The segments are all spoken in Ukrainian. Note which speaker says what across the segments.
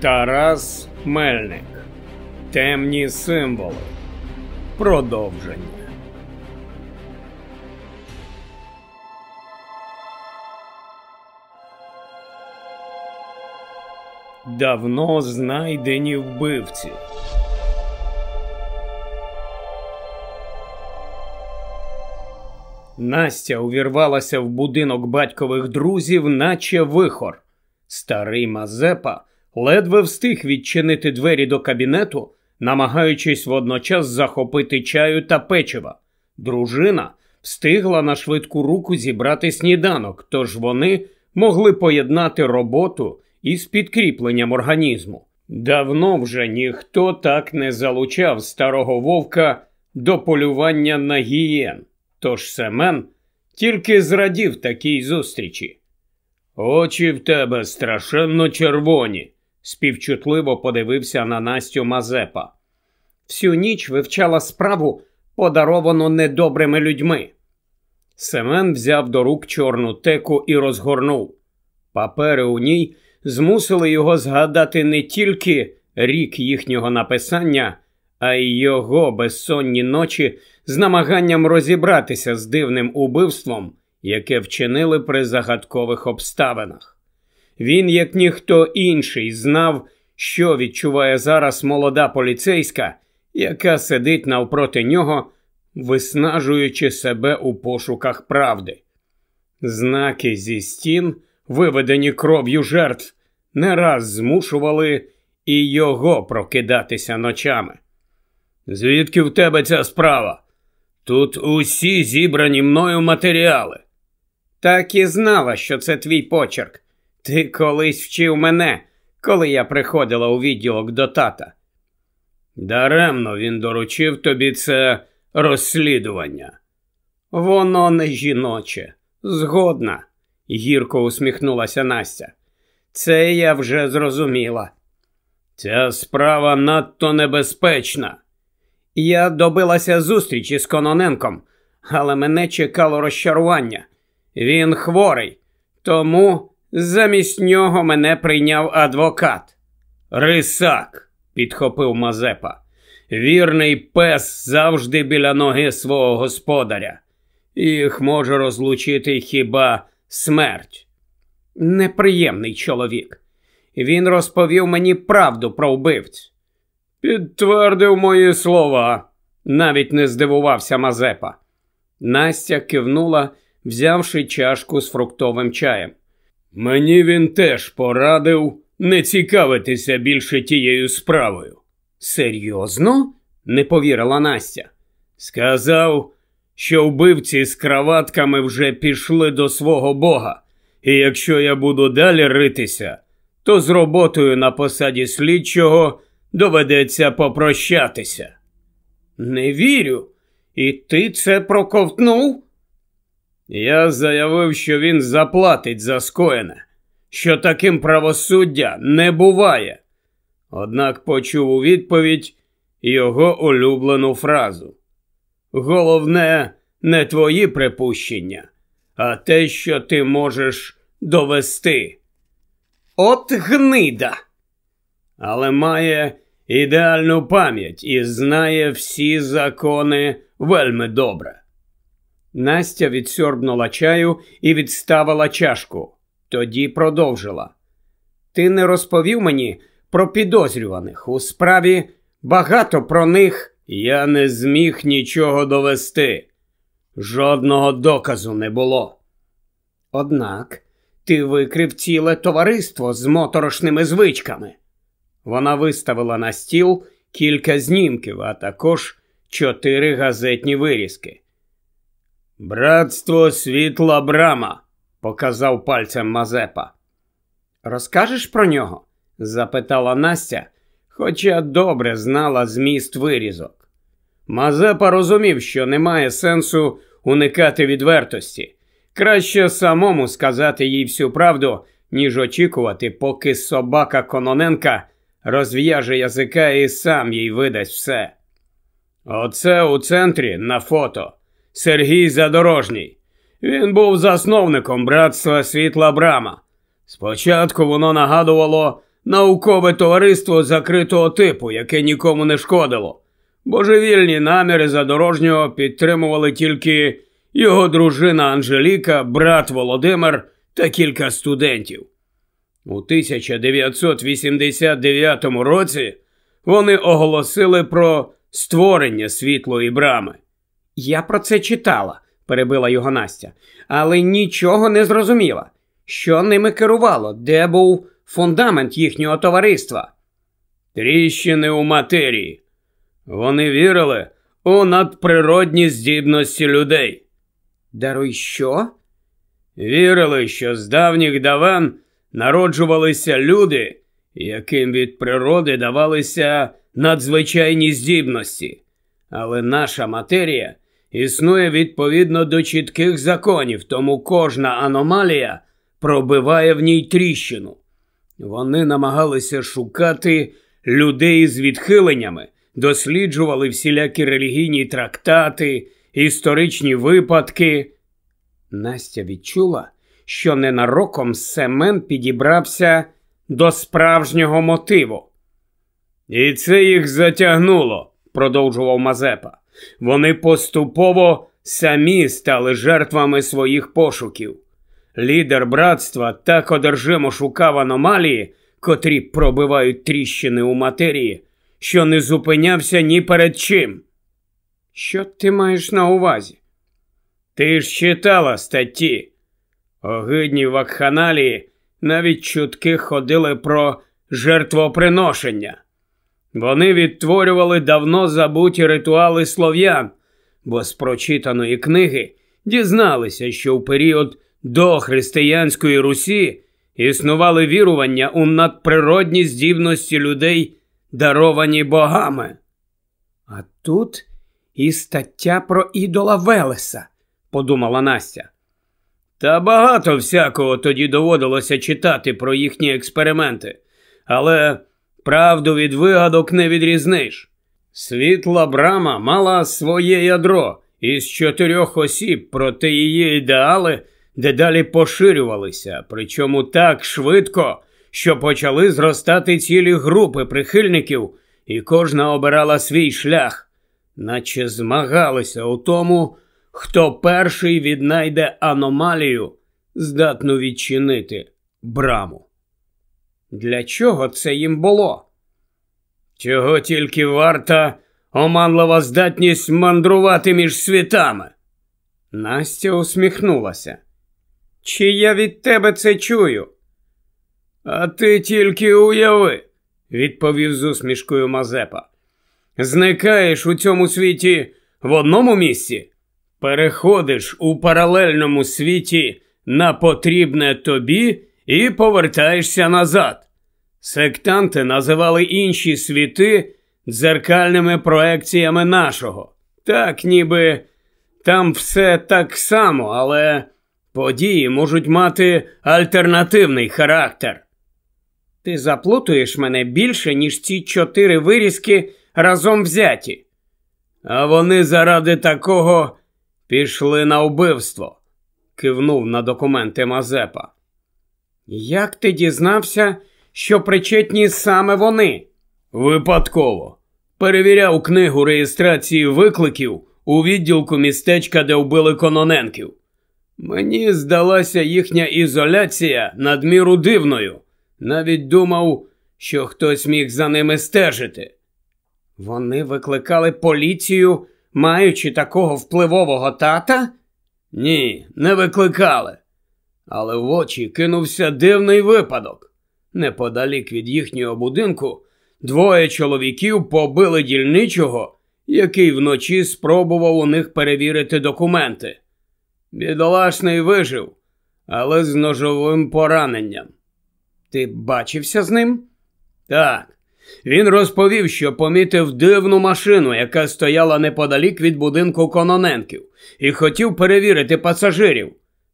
Speaker 1: Тарас Мельник. Темні символи. Продовження. Давно знайдені вбивці. Настя увірвалася в будинок батькових друзів, наче вихор. Старий Мазепа ледве встиг відчинити двері до кабінету, намагаючись водночас захопити чаю та печива. Дружина встигла на швидку руку зібрати сніданок, тож вони могли поєднати роботу із підкріпленням організму. Давно вже ніхто так не залучав старого вовка до полювання на гієн. Тож Семен тільки зрадів такій зустрічі. Очі в тебе страшенно червоні, співчутливо подивився на Настю Мазепа. Всю ніч вивчала справу, подаровану недобрими людьми. Семен взяв до рук чорну теку і розгорнув. Папери у ній змусили його згадати не тільки рік їхнього написання, а й його безсонні ночі з намаганням розібратися з дивним убивством, яке вчинили при загадкових обставинах. Він, як ніхто інший, знав, що відчуває зараз молода поліцейська, яка сидить навпроти нього, виснажуючи себе у пошуках правди. Знаки зі стін, виведені кров'ю жертв, не раз змушували і його прокидатися ночами. Звідки в тебе ця справа? Тут усі зібрані мною матеріали. Так і знала, що це твій почерк. Ти колись вчив мене, коли я приходила у відділок до тата. Даремно він доручив тобі це розслідування. Воно не жіноче, згодна, гірко усміхнулася Настя. Це я вже зрозуміла. Ця справа надто небезпечна. Я добилася зустрічі з Кононенком, але мене чекало розчарування. Він хворий, тому замість нього мене прийняв адвокат. Рисак, підхопив Мазепа. Вірний пес завжди біля ноги свого господаря. Їх може розлучити хіба смерть. Неприємний чоловік. Він розповів мені правду про вбивць. Підтвердив мої слова, навіть не здивувався Мазепа. Настя кивнула, взявши чашку з фруктовим чаєм. Мені він теж порадив не цікавитися більше тією справою. Серйозно? не повірила Настя. Сказав, що вбивці з краватками вже пішли до свого бога, і якщо я буду далі ритися, то з роботою на посаді слідчого доведеться попрощатися. Не вірю, і ти це проковтнув? Я заявив, що він заплатить за скоєне, що таким правосуддя не буває. Однак почув у відповідь його улюблену фразу. Головне, не твої припущення, а те, що ти можеш довести. От гнида. Але має ідеальну пам'ять і знає всі закони вельми добре. Настя відсьорбнула чаю і відставила чашку. Тоді продовжила. Ти не розповів мені про підозрюваних у справі багато про них я не зміг нічого довести. Жодного доказу не було. Однак ти викрив ціле товариство з моторошними звичками. Вона виставила на стіл кілька знімків, а також чотири газетні вирізки. Братство світла брама, показав пальцем Мазепа. Розкажеш про нього? запитала Настя, хоча добре знала зміст вирізок. Мазепа розумів, що немає сенсу уникати відвертості. Краще самому сказати їй всю правду, ніж очікувати, поки собака Кононенка розв'яже язика і сам їй видасть все. Оце у центрі на фото. Сергій Задорожній. Він був засновником братства Світла Брама. Спочатку воно нагадувало наукове товариство закритого типу, яке нікому не шкодило. Божевільні наміри задорожнього підтримували тільки його дружина Анжеліка, брат Володимир та кілька студентів. У 1989 році вони оголосили про створення світлої брами.
Speaker 2: Я про це читала, перебила його Настя, але нічого не зрозуміла. Що ними керувало, де був фундамент їхнього товариства?
Speaker 1: Тріщини у матерії. Вони вірили у надприродні здібності людей.
Speaker 2: Даруй що?
Speaker 1: Вірили, що з давніх давен народжувалися люди, яким від природи давалися надзвичайні здібності. Але наша матерія існує відповідно до чітких законів, тому кожна аномалія пробиває в ній тріщину. Вони намагалися шукати людей з відхиленнями, досліджували всілякі релігійні трактати, історичні випадки.
Speaker 2: Настя відчула, що ненароком Семен підібрався до справжнього мотиву.
Speaker 1: І це їх затягнуло, продовжував Мазепа. Вони поступово самі стали жертвами своїх пошуків. Лідер братства так одержимо шукав аномалії, котрі пробивають тріщини у матерії, що не зупинявся ні перед чим.
Speaker 2: Що ти маєш на увазі?
Speaker 1: Ти ж читала статті. Огидні вакханалії навіть чутки ходили про жертвоприношення. Вони відтворювали давно забуті ритуали слов'ян, бо з прочитаної книги дізналися, що в період до християнської Русі існували вірування у надприродні здібності людей, даровані богами.
Speaker 2: А тут і стаття про ідола Велеса, подумала Настя.
Speaker 1: Та багато всякого тоді доводилося читати про їхні експерименти, але правду від вигадок не відрізниш. Світла брама мала своє ядро із чотирьох осіб, проте її ідеали дедалі поширювалися, причому так швидко, що почали зростати цілі групи прихильників, і кожна обирала свій шлях, наче змагалися у тому, хто перший віднайде аномалію, здатну відчинити браму.
Speaker 2: Для чого це їм було?
Speaker 1: Чого тільки варта оманлива здатність мандрувати між світами?
Speaker 2: Настя усміхнулася. Чи я від тебе це чую?
Speaker 1: А ти тільки уяви, відповів з усмішкою Мазепа. Зникаєш у цьому світі в одному місці, переходиш у паралельному світі на потрібне тобі і повертаєшся назад. Сектанти називали інші світи дзеркальними проекціями нашого. Так, ніби там все так само, але події можуть мати альтернативний характер.
Speaker 2: Ти заплутуєш мене більше, ніж ці чотири вирізки разом взяті.
Speaker 1: А вони заради такого пішли на вбивство, кивнув на документи Мазепа.
Speaker 2: Як ти дізнався, що причетні саме вони?
Speaker 1: Випадково. Перевіряв книгу реєстрації викликів у відділку містечка, де вбили Кононенків. Мені здалася їхня ізоляція надміру дивною. Навіть думав, що хтось міг за ними стежити.
Speaker 2: Вони викликали поліцію, маючи такого впливового тата?
Speaker 1: Ні, не викликали. Але в очі кинувся дивний випадок. Неподалік від їхнього будинку двоє чоловіків побили дільничого, який вночі спробував у них перевірити документи. Бідолашний вижив, але з ножовим пораненням.
Speaker 2: Ти бачився з ним?
Speaker 1: Так. Він розповів, що помітив дивну машину, яка стояла неподалік від будинку Кононенків, і хотів перевірити пасажирів.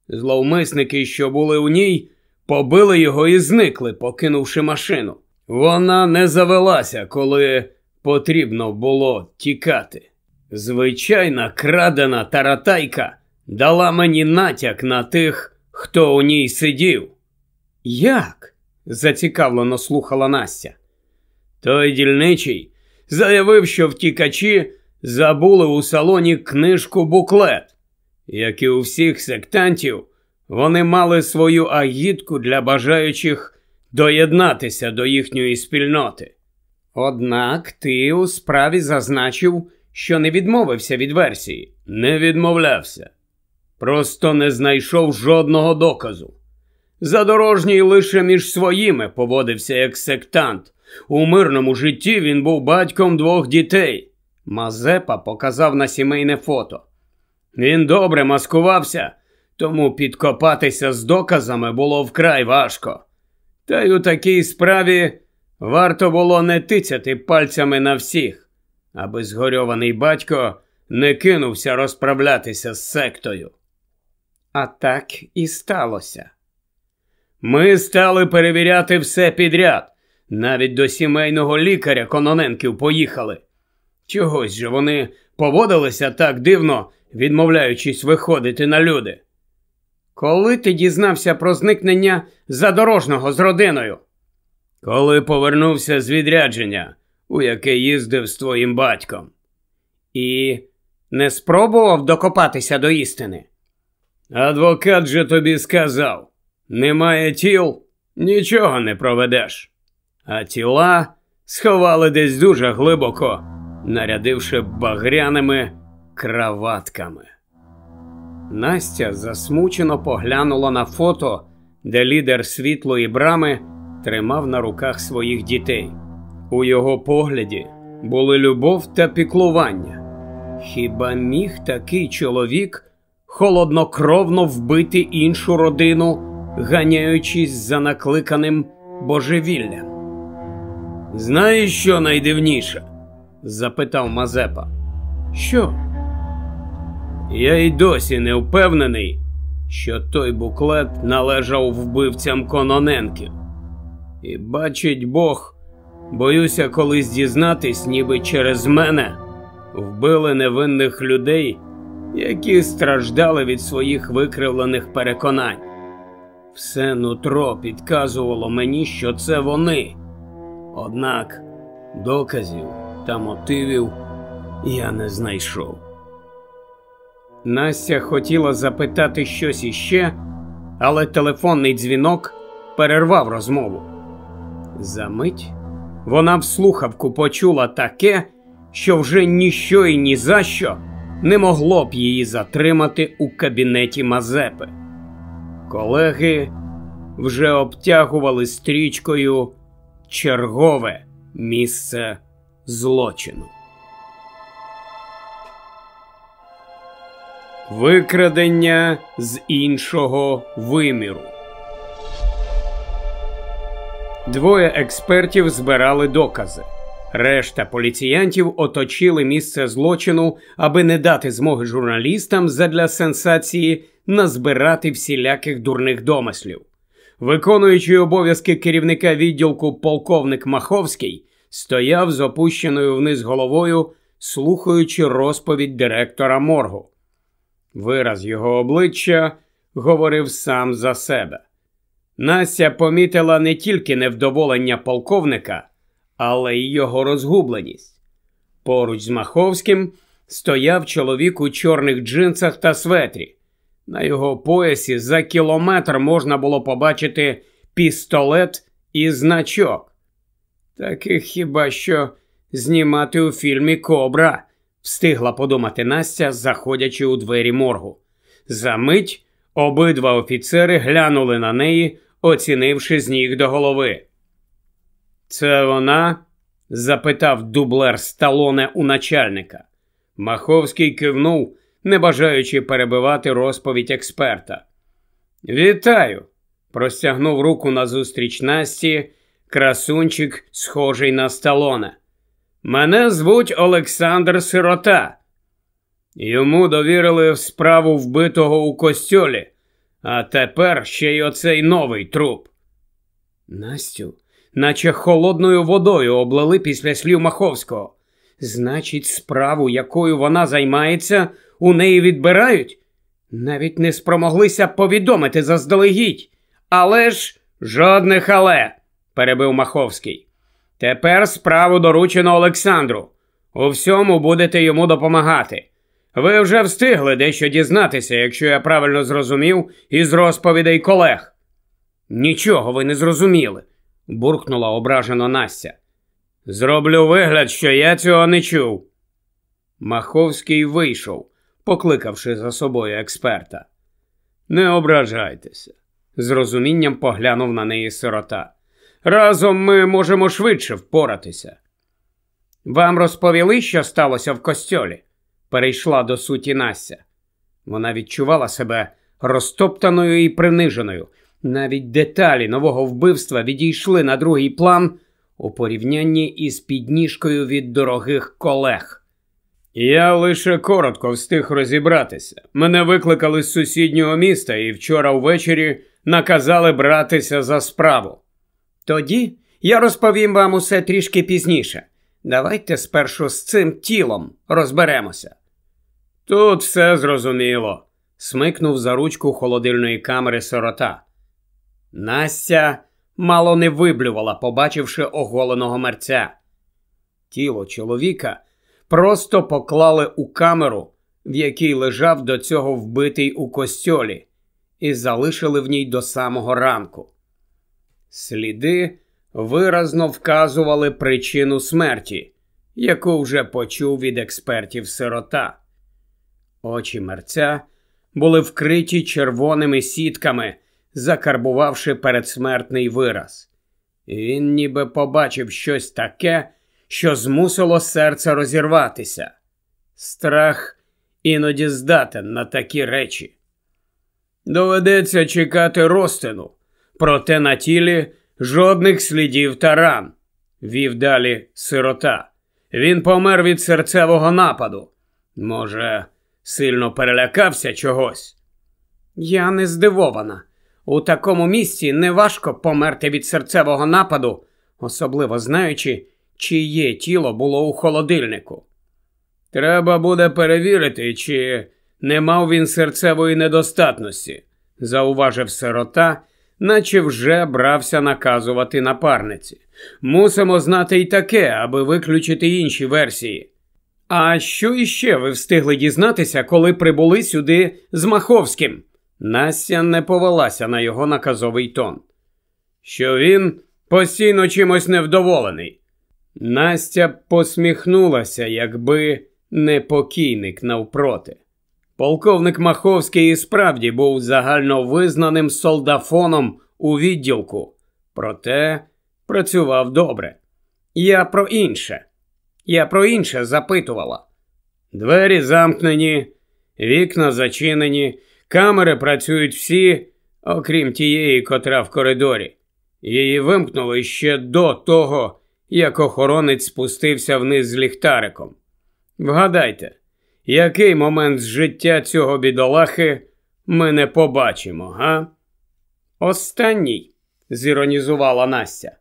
Speaker 1: Зловмисники, що були у ній, побили його і зникли, покинувши машину. Вона не завелася, коли потрібно було тікати. Звичайна крадена таратайка дала мені натяк на тих, хто у ній сидів.
Speaker 2: Як? зацікавлено слухала Настя.
Speaker 1: Той дільничий заявив, що втікачі забули у салоні книжку буклет. Як і у всіх сектантів, вони мали свою агітку для бажаючих доєднатися до їхньої спільноти.
Speaker 2: Однак ти у справі зазначив, що не відмовився від версії.
Speaker 1: Не відмовлявся. Просто не знайшов жодного доказу. Задорожній лише між своїми поводився як сектант. У мирному житті він був батьком двох дітей.
Speaker 2: Мазепа показав на сімейне фото.
Speaker 1: Він добре маскувався, тому підкопатися з доказами було вкрай важко. Та й у такій справі варто було не тицяти пальцями на всіх, аби згорьований батько не кинувся розправлятися з сектою.
Speaker 2: А так і сталося.
Speaker 1: Ми стали перевіряти все підряд. Навіть до сімейного лікаря Кононенків поїхали. Чогось же вони поводилися так дивно, відмовляючись виходити на люди.
Speaker 2: Коли ти дізнався про зникнення задорожного з родиною?
Speaker 1: Коли повернувся з відрядження, у яке їздив з твоїм батьком.
Speaker 2: І не спробував докопатися до істини.
Speaker 1: Адвокат же тобі сказав: немає тіл, нічого не проведеш. А тіла сховали десь дуже глибоко, нарядивши багряними краватками.
Speaker 2: Настя засмучено поглянула на фото, де лідер світлої брами тримав на руках своїх дітей. У його погляді були любов та піклування. Хіба міг такий чоловік холоднокровно вбити іншу родину, ганяючись за накликаним божевіллям?
Speaker 1: Знаєш, що найдивніше? запитав Мазепа.
Speaker 2: Що?
Speaker 1: Я й досі не впевнений, що той буклет належав вбивцям Кононенків. І бачить Бог, боюся колись дізнатись, ніби через мене вбили невинних людей, які страждали від своїх викривлених переконань. Все нутро підказувало мені, що це вони. Однак доказів та мотивів я не знайшов.
Speaker 2: Настя хотіла запитати щось іще, але телефонний дзвінок перервав розмову. Замить вона в слухавку почула таке, що вже ніщо і ні за що не могло б її затримати у кабінеті Мазепи. Колеги вже обтягували стрічкою чергове місце злочину. Викрадення з іншого виміру. Двоє експертів збирали докази. Решта поліціянтів оточили місце злочину, аби не дати змоги журналістам задля сенсації назбирати всіляких дурних домислів. Виконуючий обов'язки керівника відділку полковник Маховський стояв з опущеною вниз головою, слухаючи розповідь директора моргу. Вираз його обличчя говорив сам за себе. Настя помітила не тільки невдоволення полковника, але й його розгубленість. Поруч з Маховським стояв чоловік у чорних джинсах та светрі. На його поясі за кілометр можна було побачити пістолет і значок. Таких хіба що знімати у фільмі Кобра, встигла подумати Настя, заходячи у двері моргу. Замить обидва офіцери глянули на неї, оцінивши з ніг до голови. Це вона? запитав дублер сталоне у начальника. Маховський кивнув, не бажаючи перебивати розповідь експерта. Вітаю! простягнув руку назустріч Насті, красунчик, схожий на сталоне. Мене звуть Олександр Сирота. Йому довірили справу вбитого у костьолі, а тепер ще й оцей новий труп. Настю, наче холодною водою облили після слів Маховського.
Speaker 1: Значить, справу, якою вона займається, у неї відбирають? Навіть не спромоглися повідомити заздалегідь. Але ж жодних але, перебив Маховський. Тепер справу доручено Олександру. У всьому будете йому допомагати. Ви вже встигли дещо дізнатися, якщо я правильно зрозумів, із розповідей колег. Нічого ви не зрозуміли, буркнула ображено Настя. Зроблю вигляд, що я цього не чув. Маховський вийшов, покликавши за собою експерта. Не ображайтеся, з розумінням поглянув на неї сирота. Разом ми можемо швидше впоратися. Вам розповіли, що сталося в костьолі? перейшла до суті Настя. Вона відчувала себе розтоптаною і приниженою. Навіть деталі нового вбивства відійшли на другий план у порівнянні із підніжкою від дорогих колег. Я лише коротко встиг розібратися. Мене викликали з сусіднього міста і вчора ввечері наказали братися за справу. Тоді я розповім вам усе трішки пізніше. Давайте спершу з цим тілом розберемося. Тут все зрозуміло, смикнув за ручку холодильної камери сирота. Настя мало не виблювала, побачивши оголеного мерця. Тіло чоловіка просто поклали у камеру, в якій лежав до цього вбитий у костьолі, і залишили в ній до самого ранку. Сліди виразно вказували причину смерті, яку вже почув від експертів сирота. Очі мерця були вкриті червоними сітками, закарбувавши передсмертний вираз. Він ніби побачив щось таке, що змусило серце розірватися. Страх іноді здатен на такі речі. Доведеться чекати розтину, проте на тілі жодних слідів та ран, вів далі сирота. Він помер від серцевого нападу. Може, сильно перелякався чогось. Я не здивована. У такому місці неважко померти від серцевого нападу, особливо знаючи, чиє тіло було у холодильнику. Треба буде перевірити, чи не мав він серцевої недостатності, зауважив сирота, наче вже брався наказувати напарниці. Мусимо знати й таке, аби виключити інші версії. А що іще ви встигли дізнатися, коли прибули сюди з Маховським? Настя не повелася на його наказовий тон. Що він постійно чимось невдоволений. Настя посміхнулася, якби не покійник навпроти. Полковник Маховський і справді був загально визнаним солдафоном у відділку, проте працював добре. Я про інше. Я про інше запитувала. Двері замкнені, вікна зачинені, камери працюють всі, окрім тієї, котра в коридорі. Її вимкнули ще до того, як охоронець спустився вниз з ліхтариком. Вгадайте, який момент з життя цього бідолахи ми не побачимо, га? Останній, зіронізувала Настя.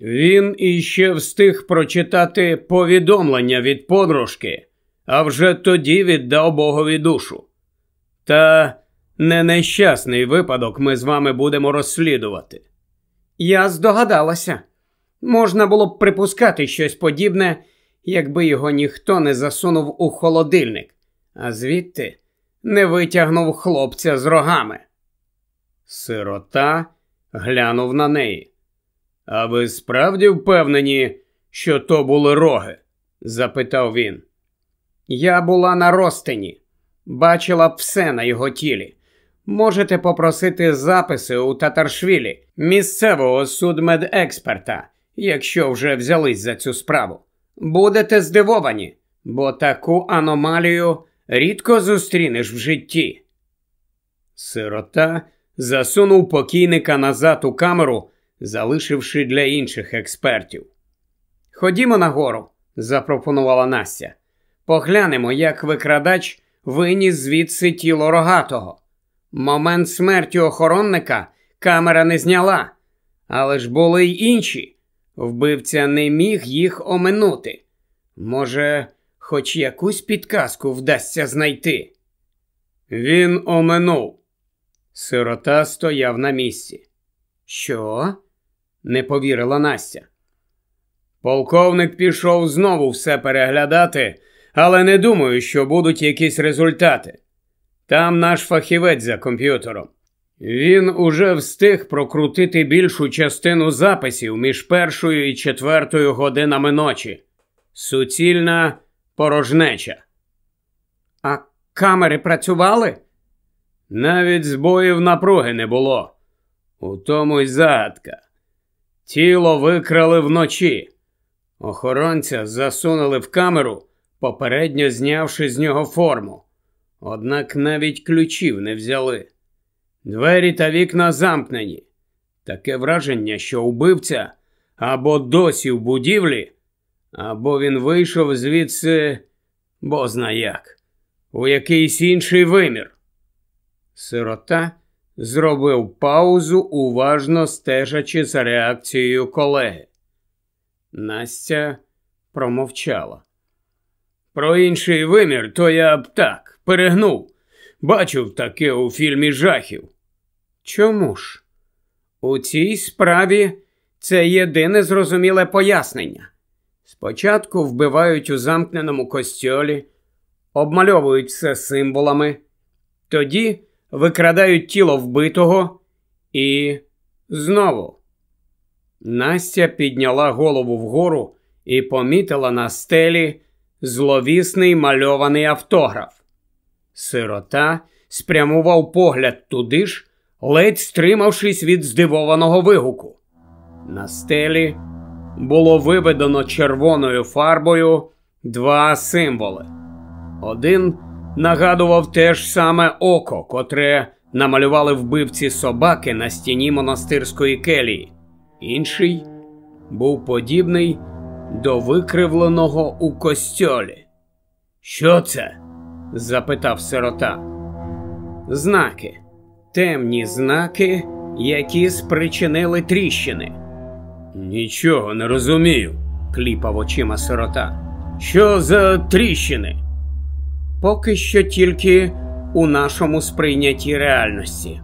Speaker 1: Він іще встиг прочитати повідомлення від подружки, а вже тоді віддав Богові душу. Та не нещасний випадок ми з вами будемо розслідувати. Я здогадалася. Можна було б припускати щось подібне, якби його ніхто не засунув у холодильник, а звідти не витягнув хлопця з рогами. Сирота глянув на неї. А ви справді впевнені, що то були роги? запитав він. Я була на розтині, бачила все на його тілі. Можете попросити записи у Татаршвілі, місцевого судмедексперта, якщо вже взялись за цю справу. Будете здивовані, бо таку аномалію рідко зустрінеш в житті. Сирота засунув покійника назад у камеру залишивши для інших експертів. Ходімо нагору, запропонувала Настя. Поглянемо, як викрадач виніс звідси тіло рогатого. Момент смерті охоронника камера не зняла, але ж були й інші. Вбивця не міг їх оминути.
Speaker 2: Може, хоч якусь підказку вдасться знайти?
Speaker 1: Він оминув. Сирота стояв на місці.
Speaker 2: Що? не повірила Настя.
Speaker 1: Полковник пішов знову все переглядати, але не думаю, що будуть якісь результати. Там наш фахівець за комп'ютером. Він уже встиг прокрутити більшу частину записів між першою і четвертою годинами ночі. Суцільна порожнеча.
Speaker 2: А камери працювали?
Speaker 1: Навіть збоїв напруги не було. У тому й загадка. Тіло викрали вночі. Охоронця засунули в камеру, попередньо знявши з нього форму. Однак навіть ключів не взяли. Двері та вікна замкнені. Таке враження, що убивця або досі в будівлі, або він вийшов звідси, бозна як, у якийсь інший вимір. Сирота зробив паузу, уважно стежачи за реакцією колеги. Настя промовчала. Про інший вимір, то я б так перегнув. Бачив таке у фільмі жахів.
Speaker 2: Чому ж? У цій справі це єдине зрозуміле пояснення. Спочатку вбивають у замкненому костьолі, обмальовують все символами, тоді викрадають тіло вбитого і знову. Настя підняла голову вгору і помітила на стелі зловісний мальований автограф. Сирота спрямував погляд туди ж, ледь стримавшись від здивованого вигуку. На стелі було виведено червоною фарбою два символи. Один нагадував те ж саме око, котре намалювали вбивці собаки на стіні монастирської келії. Інший був подібний до викривленого у костьолі. Що це? запитав сирота. Знаки, темні знаки, які спричинили тріщини.
Speaker 1: Нічого не розумію,
Speaker 2: кліпав очима сирота.
Speaker 1: Що за тріщини?
Speaker 2: Поки що тільки у нашому сприйнятті реальності.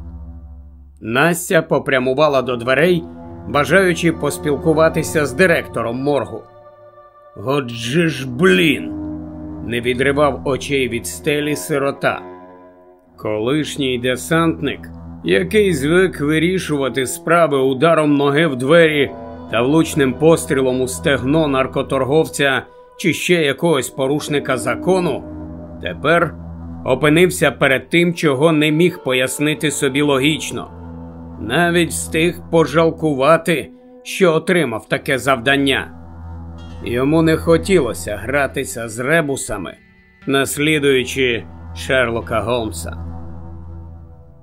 Speaker 2: Настя попрямувала до дверей, бажаючи поспілкуватися з директором моргу.
Speaker 1: Отже ж, блін,
Speaker 2: не відривав очей від стелі сирота.
Speaker 1: Колишній десантник, який звик вирішувати справи ударом ноги в двері та влучним пострілом у стегно наркоторговця чи ще якогось порушника закону, тепер опинився перед тим, чого не міг пояснити собі логічно. Навіть встиг пожалкувати, що отримав таке завдання. Йому не хотілося гратися з ребусами, наслідуючи Шерлока Голмса.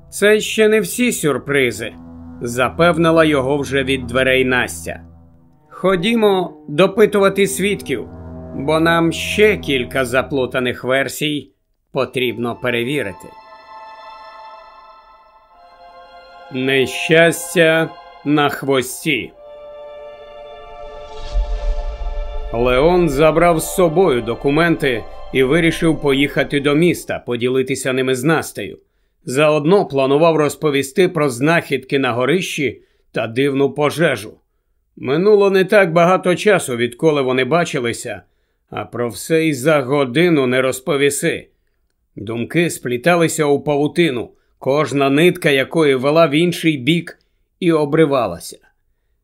Speaker 2: Це ще не всі сюрпризи, запевнила його вже від дверей Настя. Ходімо допитувати свідків, бо нам ще кілька заплутаних версій потрібно перевірити.
Speaker 1: Нещастя на хвості. Леон забрав з собою документи і вирішив поїхати до міста, поділитися ними з Настею. Заодно планував розповісти про знахідки на горищі та дивну пожежу. Минуло не так багато часу, відколи вони бачилися, а про все й за годину не розповіси. Думки спліталися у павутину, кожна нитка якої вела в інший бік і обривалася.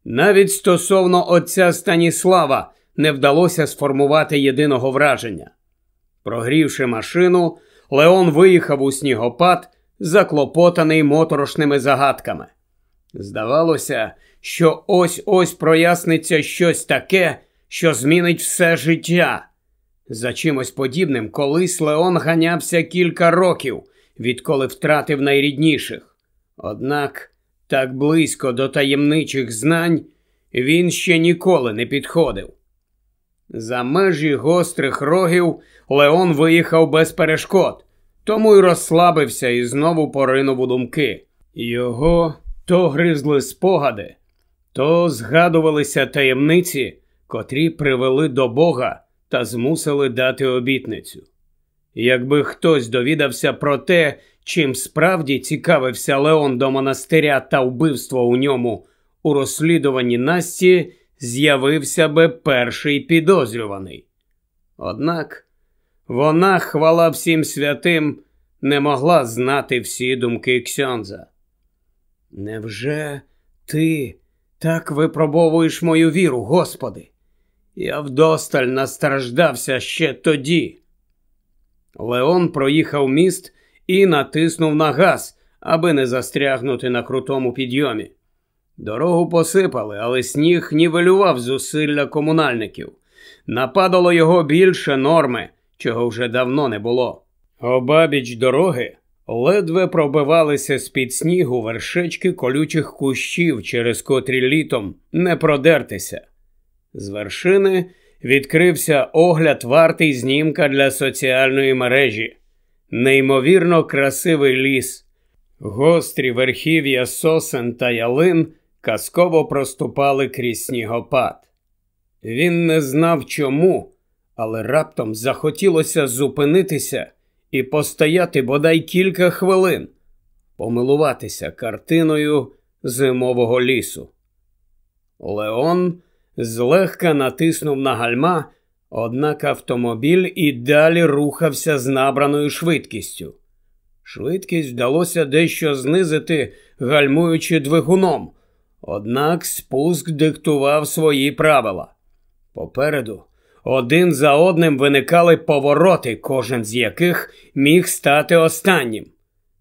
Speaker 1: Навіть стосовно отця Станіслава не вдалося сформувати єдиного враження. Прогрівши машину, Леон виїхав у снігопад, заклопотаний моторошними загадками. Здавалося, що ось ось проясниться щось таке, що змінить все життя. За чимось подібним колись Леон ганявся кілька років, відколи втратив найрідніших. Однак так близько до таємничих знань він ще ніколи не підходив. За межі гострих рогів Леон виїхав без перешкод, тому й розслабився і знову поринув у думки. Його то гризли спогади, то згадувалися таємниці, котрі привели до Бога та змусили дати обітницю. Якби хтось довідався про те, чим справді цікавився Леон до монастиря та вбивство у ньому у розслідуванні Насті, з'явився би перший підозрюваний. Однак вона, хвала всім святим, не могла знати всі думки Ксьонза. Невже ти так випробовуєш мою віру, Господи? Я вдосталь настраждався ще тоді. Леон проїхав міст і натиснув на газ, аби не застрягнути на крутому підйомі. Дорогу посипали, але сніг нівелював зусилля комунальників. Нападало його більше норми, чого вже давно не було. Обабіч дороги ледве пробивалися з під снігу вершечки колючих кущів, через котрі літом не продертися. З вершини відкрився огляд вартий знімка для соціальної мережі, неймовірно красивий ліс, гострі верхів'я сосен та ялин казково проступали крізь снігопад. Він не знав чому, але раптом захотілося зупинитися і постояти бодай кілька хвилин, помилуватися картиною зимового лісу. Леон злегка натиснув на гальма, однак автомобіль і далі рухався з набраною швидкістю. Швидкість вдалося дещо знизити, гальмуючи двигуном, однак спуск диктував свої правила. Попереду один за одним виникали повороти, кожен з яких міг стати останнім.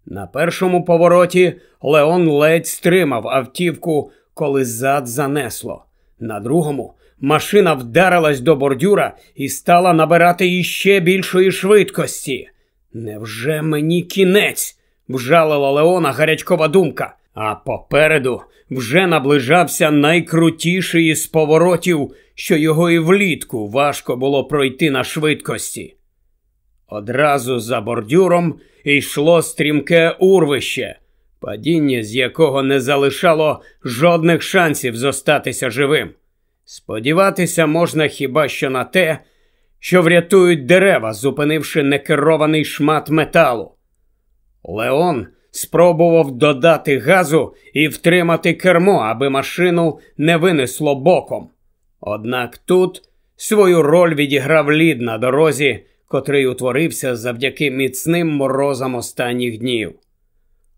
Speaker 1: На першому повороті Леон ледь стримав автівку, коли зад занесло. На другому машина вдарилась до бордюра і стала набирати іще більшої швидкості. Невже мені кінець? вжалила Леона гарячкова думка. А попереду вже наближався найкрутіший із поворотів, що його і влітку важко було пройти на швидкості. Одразу за бордюром йшло стрімке урвище, падіння з якого не залишало жодних шансів зостатися живим. Сподіватися можна хіба що на те, що врятують дерева, зупинивши некерований шмат металу. Леон спробував додати газу і втримати кермо, аби машину не винесло боком. Однак тут свою роль відіграв лід на дорозі, котрий утворився завдяки міцним морозам останніх днів.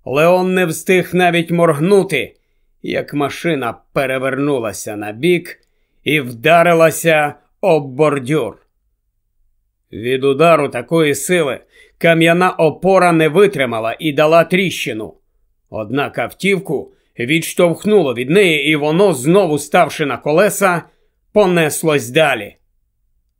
Speaker 1: Леон не встиг навіть моргнути, як машина перевернулася на бік і вдарилася об бордюр. Від удару такої сили кам'яна опора не витримала і дала тріщину. Однак автівку відштовхнуло від неї, і воно, знову ставши на колеса, понеслось далі.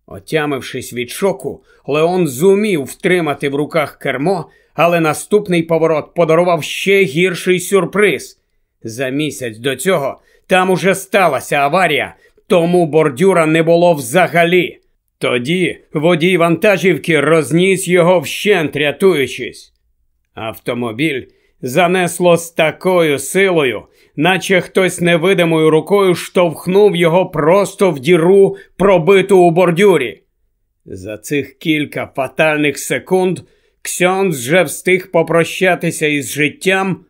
Speaker 1: Отямившись від шоку, Леон зумів втримати в руках кермо, але наступний поворот подарував ще гірший сюрприз. За місяць до цього там уже сталася аварія, тому бордюра не було взагалі. Тоді водій вантажівки розніс його вщент, рятуючись. Автомобіль занесло з такою силою, наче хтось невидимою рукою штовхнув його просто в діру, пробиту у бордюрі. За цих кілька фатальних секунд Ксьонз вже встиг попрощатися із життям,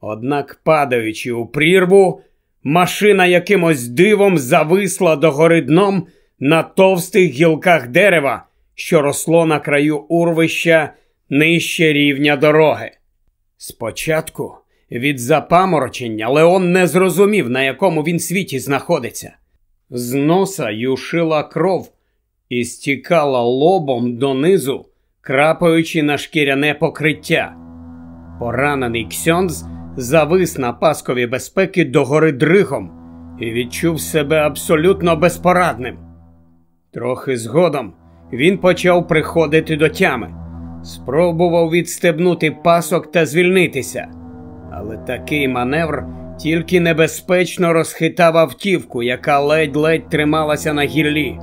Speaker 1: однак, падаючи у прірву, машина якимось дивом зависла догори дном на товстих гілках дерева, що росло на краю урвища нижче рівня дороги. Спочатку від запаморочення Леон не зрозумів, на якому він світі знаходиться. З носа юшила кров і стікала лобом донизу, крапаючи на шкіряне покриття. Поранений Ксьонз завис на паскові безпеки догори дригом і відчув себе абсолютно безпорадним. Трохи згодом він почав приходити до тями, спробував відстебнути пасок та звільнитися. Але такий маневр тільки небезпечно розхитав автівку, яка ледь-ледь трималася на гіллі.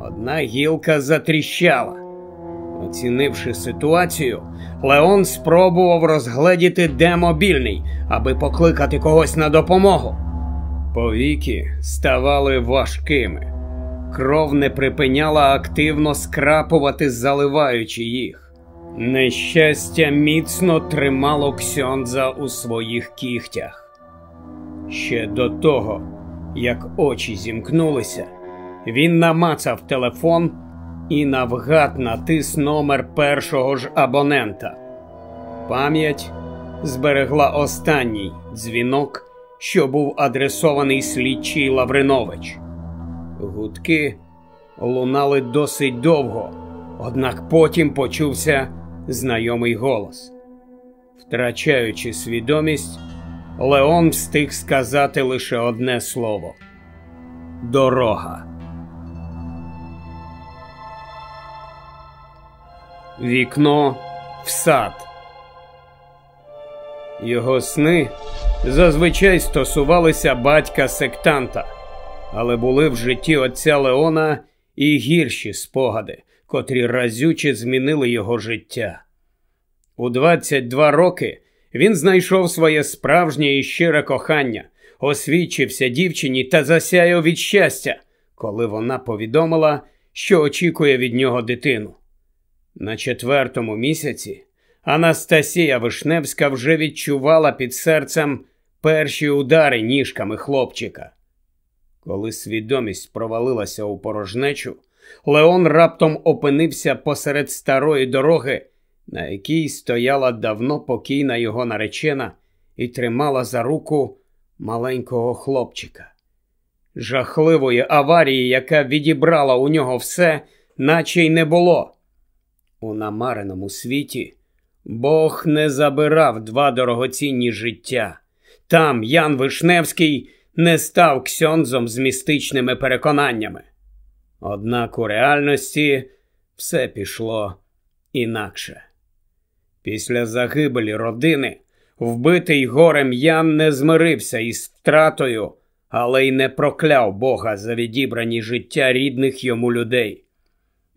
Speaker 1: Одна гілка затріщала. Оцінивши ситуацію, Леон спробував розгледіти, де мобільний, аби покликати когось на допомогу. Повіки ставали важкими. Кров не припиняла активно скрапувати, заливаючи їх. Нещастя міцно тримало Ксьондза у своїх кігтях. Ще до того, як очі зімкнулися, він намацав телефон і навгад натис номер першого ж абонента. Пам'ять зберегла останній дзвінок, що був адресований слідчий Лавринович. Гудки лунали досить довго, однак потім почувся знайомий голос. Втрачаючи свідомість, Леон встиг сказати лише одне слово дорога. Вікно в сад. Його сни зазвичай стосувалися батька сектанта, але були в житті отця Леона і гірші спогади, котрі разюче змінили його життя. У 22 роки він знайшов своє справжнє і щире кохання, освідчився дівчині та засяяв від щастя, коли вона повідомила, що очікує від нього дитину. На четвертому місяці Анастасія Вишневська вже відчувала під серцем перші удари ніжками хлопчика. Коли свідомість провалилася у порожнечу, Леон раптом опинився посеред старої дороги, на якій стояла давно покійна його наречена і тримала за руку маленького хлопчика. Жахливої аварії, яка відібрала у нього все, наче й не було. У намареному світі Бог не забирав два дорогоцінні життя. Там Ян Вишневський не став ксьонзом з містичними переконаннями. Однак у реальності все пішло інакше. Після загибелі родини вбитий горем Ян не змирився із втратою, але й не прокляв Бога за відібрані життя рідних йому людей.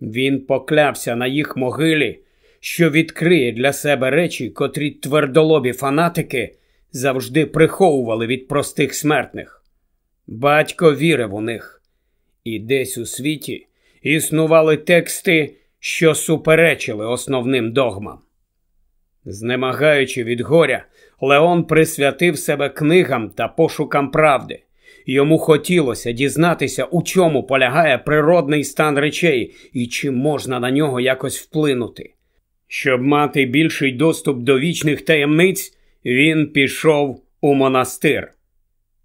Speaker 1: Він поклявся на їх могилі, що відкриє для себе речі, котрі твердолобі фанатики завжди приховували від простих смертних. Батько вірив у них, і десь у світі існували тексти, що суперечили основним догмам. Знемагаючи від горя, Леон присвятив себе книгам та пошукам правди. Йому хотілося дізнатися, у чому полягає природний стан речей і чи можна на нього якось вплинути. Щоб мати більший доступ до вічних таємниць, він пішов у монастир.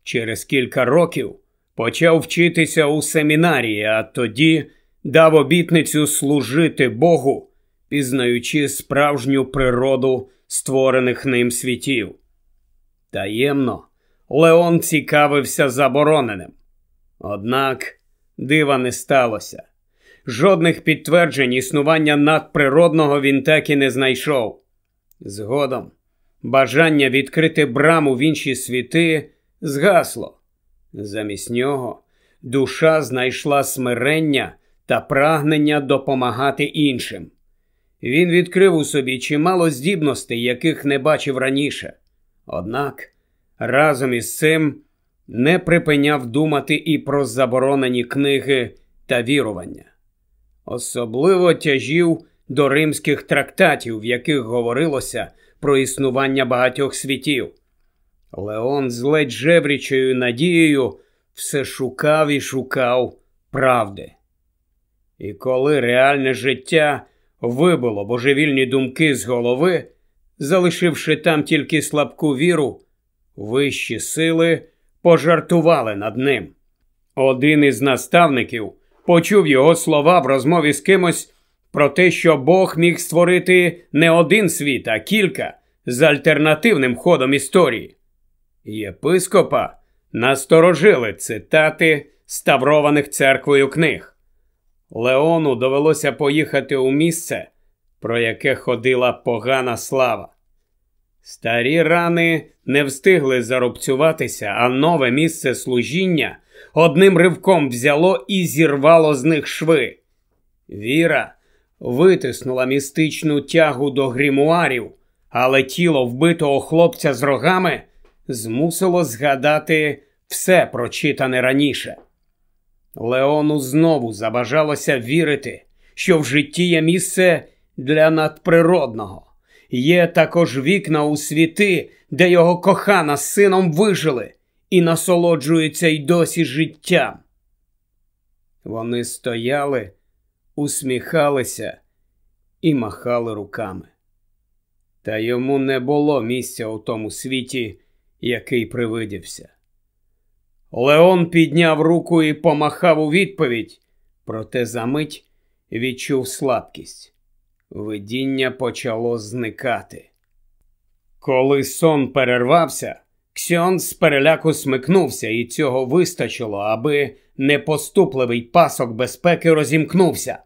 Speaker 1: Через кілька років почав вчитися у семінарії, а тоді дав обітницю служити Богу, пізнаючи справжню природу створених ним світів. Таємно Леон цікавився забороненим. Однак дива не сталося. Жодних підтверджень існування надприродного він так і не знайшов. Згодом бажання відкрити браму в інші світи згасло. Замість нього душа знайшла смирення та прагнення допомагати іншим. Він відкрив у собі чимало здібностей, яких не бачив раніше. Однак разом із цим не припиняв думати і про заборонені книги та вірування. Особливо тяжів до римських трактатів, в яких говорилося про існування багатьох світів. Леон з ледь жеврічою надією все шукав і шукав правди. І коли реальне життя вибило божевільні думки з голови, залишивши там тільки слабку віру, вищі сили пожартували над ним. Один із наставників почув його слова в розмові з кимось про те, що Бог міг створити не один світ, а кілька з альтернативним ходом історії. Єпископа насторожили цитати ставрованих церквою книг. Леону довелося поїхати у місце, про яке ходила погана слава. Старі рани не встигли зарубцюватися, а нове місце служіння одним ривком взяло і зірвало з них шви. Віра витиснула містичну тягу до грімуарів, але тіло вбитого хлопця з рогами змусило згадати все прочитане раніше. Леону знову забажалося вірити, що в житті є місце для надприродного. Є також вікна у світи, де його кохана з сином вижили і насолоджуються й досі життям. Вони стояли, усміхалися і махали руками. Та йому не було місця у тому світі, який привидівся. Леон підняв руку і помахав у відповідь, проте за мить відчув слабкість. Видіння почало зникати. Коли сон перервався, Ксьон з переляку смикнувся, і цього вистачило, аби непоступливий пасок безпеки розімкнувся.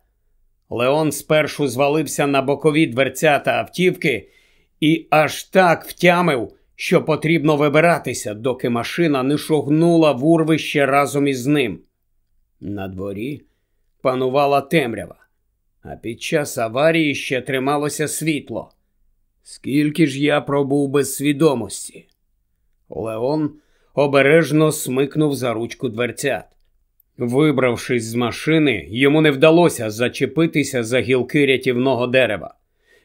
Speaker 1: Леон спершу звалився на бокові дверцята автівки і аж так втямив, що потрібно вибиратися, доки машина не шогнула в урвище разом із ним. На дворі панувала темрява, а під час аварії ще трималося світло. Скільки ж я пробув без свідомості? Леон обережно смикнув за ручку дверцят. Вибравшись з машини, йому не вдалося зачепитися за гілки рятівного дерева.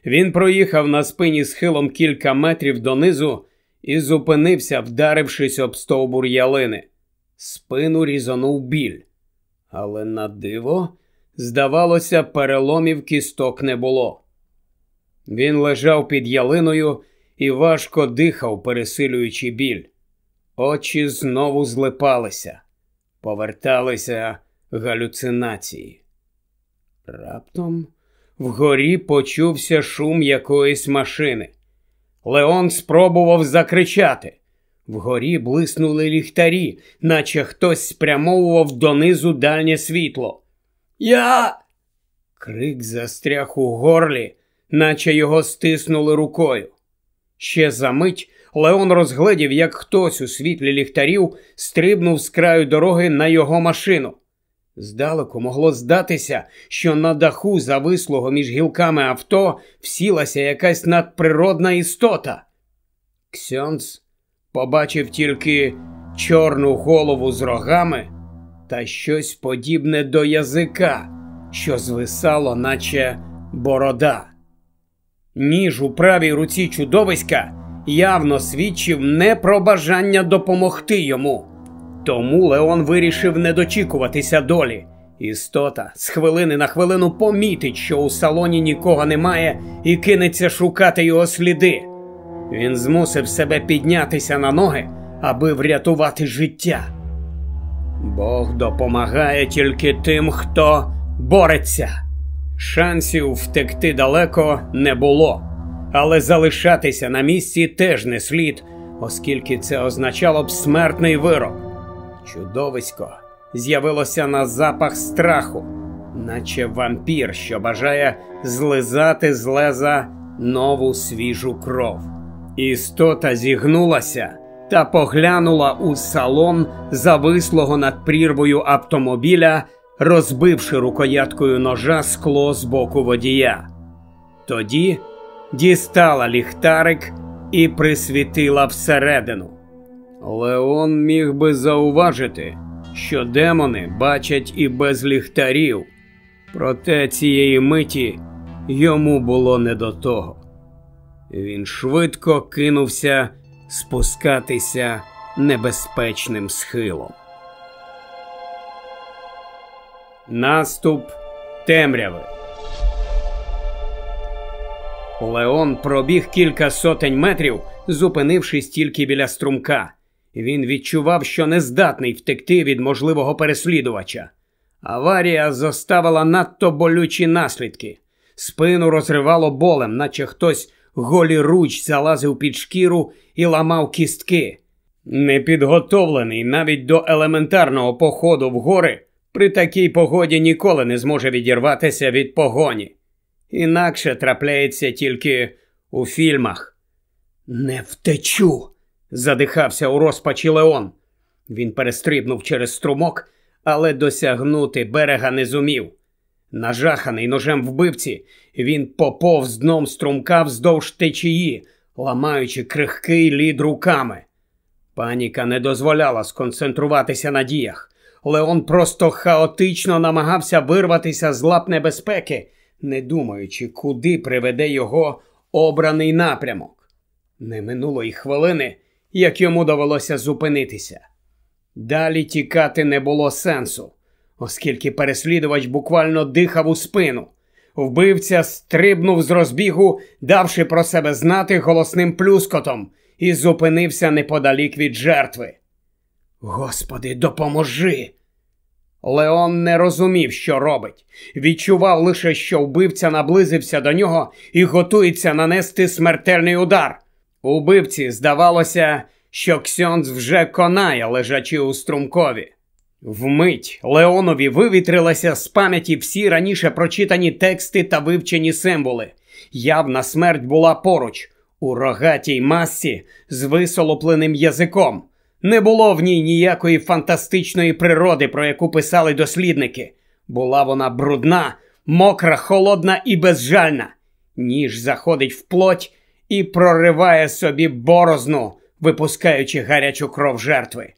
Speaker 1: Він проїхав на спині схилом кілька метрів донизу і зупинився, вдарившись об стовбур ялини. Спину різанув біль. Але на диво, здавалося, переломів кісток не було. Він лежав під ялиною і важко дихав, пересилюючи біль. Очі знову злипалися, поверталися галюцинації. Раптом вгорі почувся шум якоїсь машини. Леон спробував закричати. Вгорі блиснули ліхтарі, наче хтось спрямовував донизу дальнє світло. Я. Крик застряг у горлі, наче його стиснули рукою. Ще за мить Леон розгледів, як хтось у світлі ліхтарів стрибнув з краю дороги на його машину. Здалеку могло здатися, що на даху завислого між гілками авто всілася якась надприродна істота. Ксьонц побачив тільки чорну голову з рогами та щось подібне до язика, що звисало, наче борода. Ніж у правій руці чудовиська явно свідчив не про бажання допомогти йому. Тому Леон вирішив не дочікуватися долі. Істота з хвилини на хвилину помітить, що у салоні нікого немає, і кинеться шукати його сліди. Він змусив себе піднятися на ноги, аби врятувати життя. Бог допомагає тільки тим, хто бореться. Шансів втекти далеко не було, але залишатися на місці теж не слід, оскільки це означало б смертний вирок. Чудовисько з'явилося на запах страху, наче вампір, що бажає злизати з леза нову свіжу кров. Істота зігнулася та поглянула у салон завислого над прірвою автомобіля, розбивши рукояткою ножа скло з боку водія. Тоді дістала ліхтарик і присвітила всередину. Леон міг би зауважити, що демони бачать і без ліхтарів, проте цієї миті йому було не до того. Він швидко кинувся спускатися небезпечним схилом. Наступ темряви. Леон пробіг кілька сотень метрів, зупинившись тільки біля струмка. Він відчував, що не здатний втекти від можливого переслідувача. Аварія заставила надто болючі наслідки. Спину розривало болем, наче хтось голіруч залазив під шкіру і ламав кістки. Непідготовлений навіть до елементарного походу в гори, при такій погоді ніколи не зможе відірватися від погоні. Інакше трапляється тільки у фільмах. Не втечу задихався у розпачі Леон. Він перестрибнув через струмок, але досягнути берега не зумів. Нажаханий ножем вбивці, він поповз дном струмка вздовж течії, ламаючи крихкий лід руками. Паніка не дозволяла сконцентруватися на діях. Леон просто хаотично намагався вирватися з лап небезпеки, не думаючи, куди приведе його обраний напрямок. Не минуло й хвилини, як йому довелося зупинитися. Далі тікати не було сенсу, оскільки переслідувач буквально дихав у спину. Вбивця стрибнув з розбігу, давши про себе знати голосним плюскотом, і зупинився неподалік від жертви. Господи, допоможи! Леон не розумів, що робить. Відчував лише, що вбивця наблизився до нього і готується нанести смертельний удар. Убивці здавалося, що Ксьонц вже конає, лежачи у струмкові. Вмить Леонові вивітрилися з пам'яті всі раніше прочитані тексти та вивчені символи. Явна смерть була поруч, у рогатій масці з висолопленим язиком. Не було в ній ніякої фантастичної природи, про яку писали дослідники. Була вона брудна, мокра, холодна і безжальна. Ніж заходить в плоть і прориває собі борозну, випускаючи гарячу кров жертви.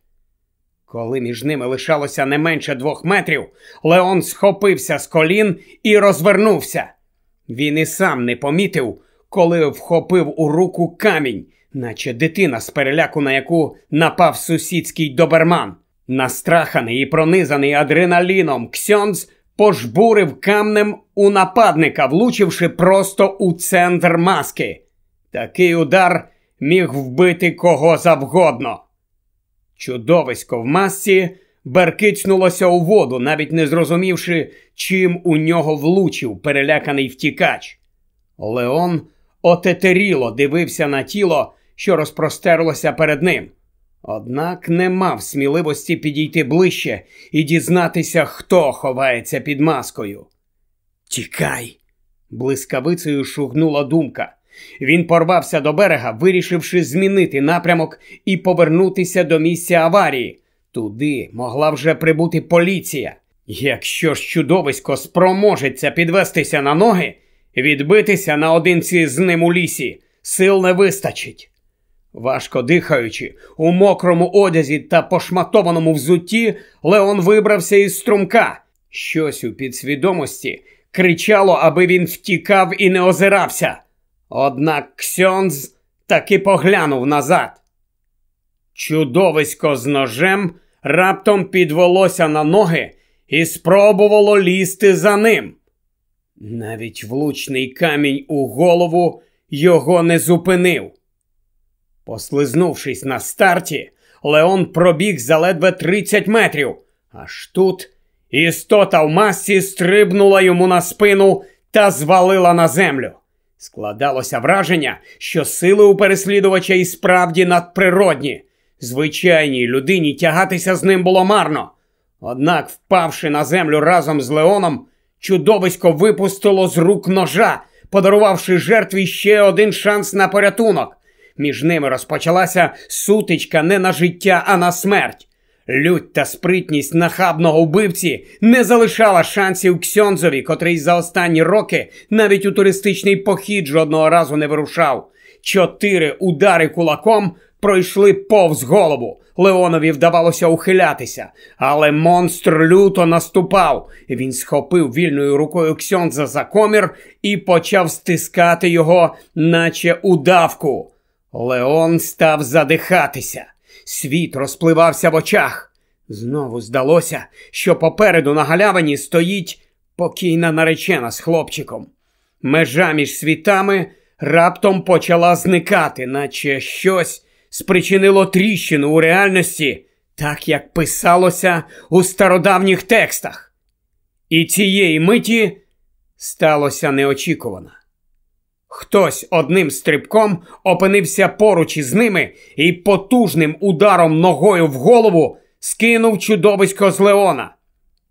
Speaker 1: Коли між ними лишалося не менше двох метрів, Леон схопився з колін і розвернувся. Він і сам не помітив, коли вхопив у руку камінь, наче дитина з переляку, на яку напав сусідський доберман. Настраханий і пронизаний адреналіном, Ксьонз пожбурив камнем у нападника, влучивши просто у центр маски. Такий удар міг вбити кого завгодно. Чудовисько в масці беркицнулося у воду, навіть не зрозумівши, чим у нього влучив переляканий втікач. Леон отетеріло дивився на тіло, що розпростерлося перед ним. Однак не мав сміливості підійти ближче і дізнатися, хто ховається під маскою. Тікай! блискавицею шугнула думка. Він порвався до берега, вирішивши змінити напрямок і повернутися до місця аварії. Туди могла вже прибути поліція. Якщо ж чудовисько спроможеться підвестися на ноги, відбитися наодинці з ним у лісі, сил не вистачить. Важко дихаючи, у мокрому одязі та пошматованому взутті, Леон вибрався із струмка. Щось у підсвідомості кричало, аби він втікав і не озирався. Однак Ксьонз таки поглянув назад. Чудовисько з ножем раптом підвелося на ноги і спробувало лізти за ним. Навіть влучний камінь у голову його не зупинив. Послизнувшись на старті, Леон пробіг за ледве 30 метрів. Аж тут істота в масці стрибнула йому на спину та звалила на землю. Складалося враження, що сили у переслідувача і справді надприродні. Звичайній людині тягатися з ним було марно. Однак, впавши на землю разом з Леоном, чудовисько випустило з рук ножа, подарувавши жертві ще один шанс на порятунок. Між ними розпочалася сутичка не на життя, а на смерть. Лють та спритність нахабного вбивці не залишала шансів Ксьонзові, котрий за останні роки навіть у туристичний похід жодного разу не вирушав. Чотири удари кулаком пройшли повз голову. Леонові вдавалося ухилятися, але монстр люто наступав. Він схопив вільною рукою Ксьонза за комір і почав стискати його, наче удавку. Леон став задихатися. Світ розпливався в очах. Знову здалося, що попереду на галявині стоїть покійна наречена з хлопчиком. Межа між світами раптом почала зникати, наче щось спричинило тріщину у реальності, так як писалося у стародавніх текстах. І цієї миті сталося неочікувано. Хтось одним стрибком опинився поруч із ними і потужним ударом ногою в голову скинув чудовисько з Леона.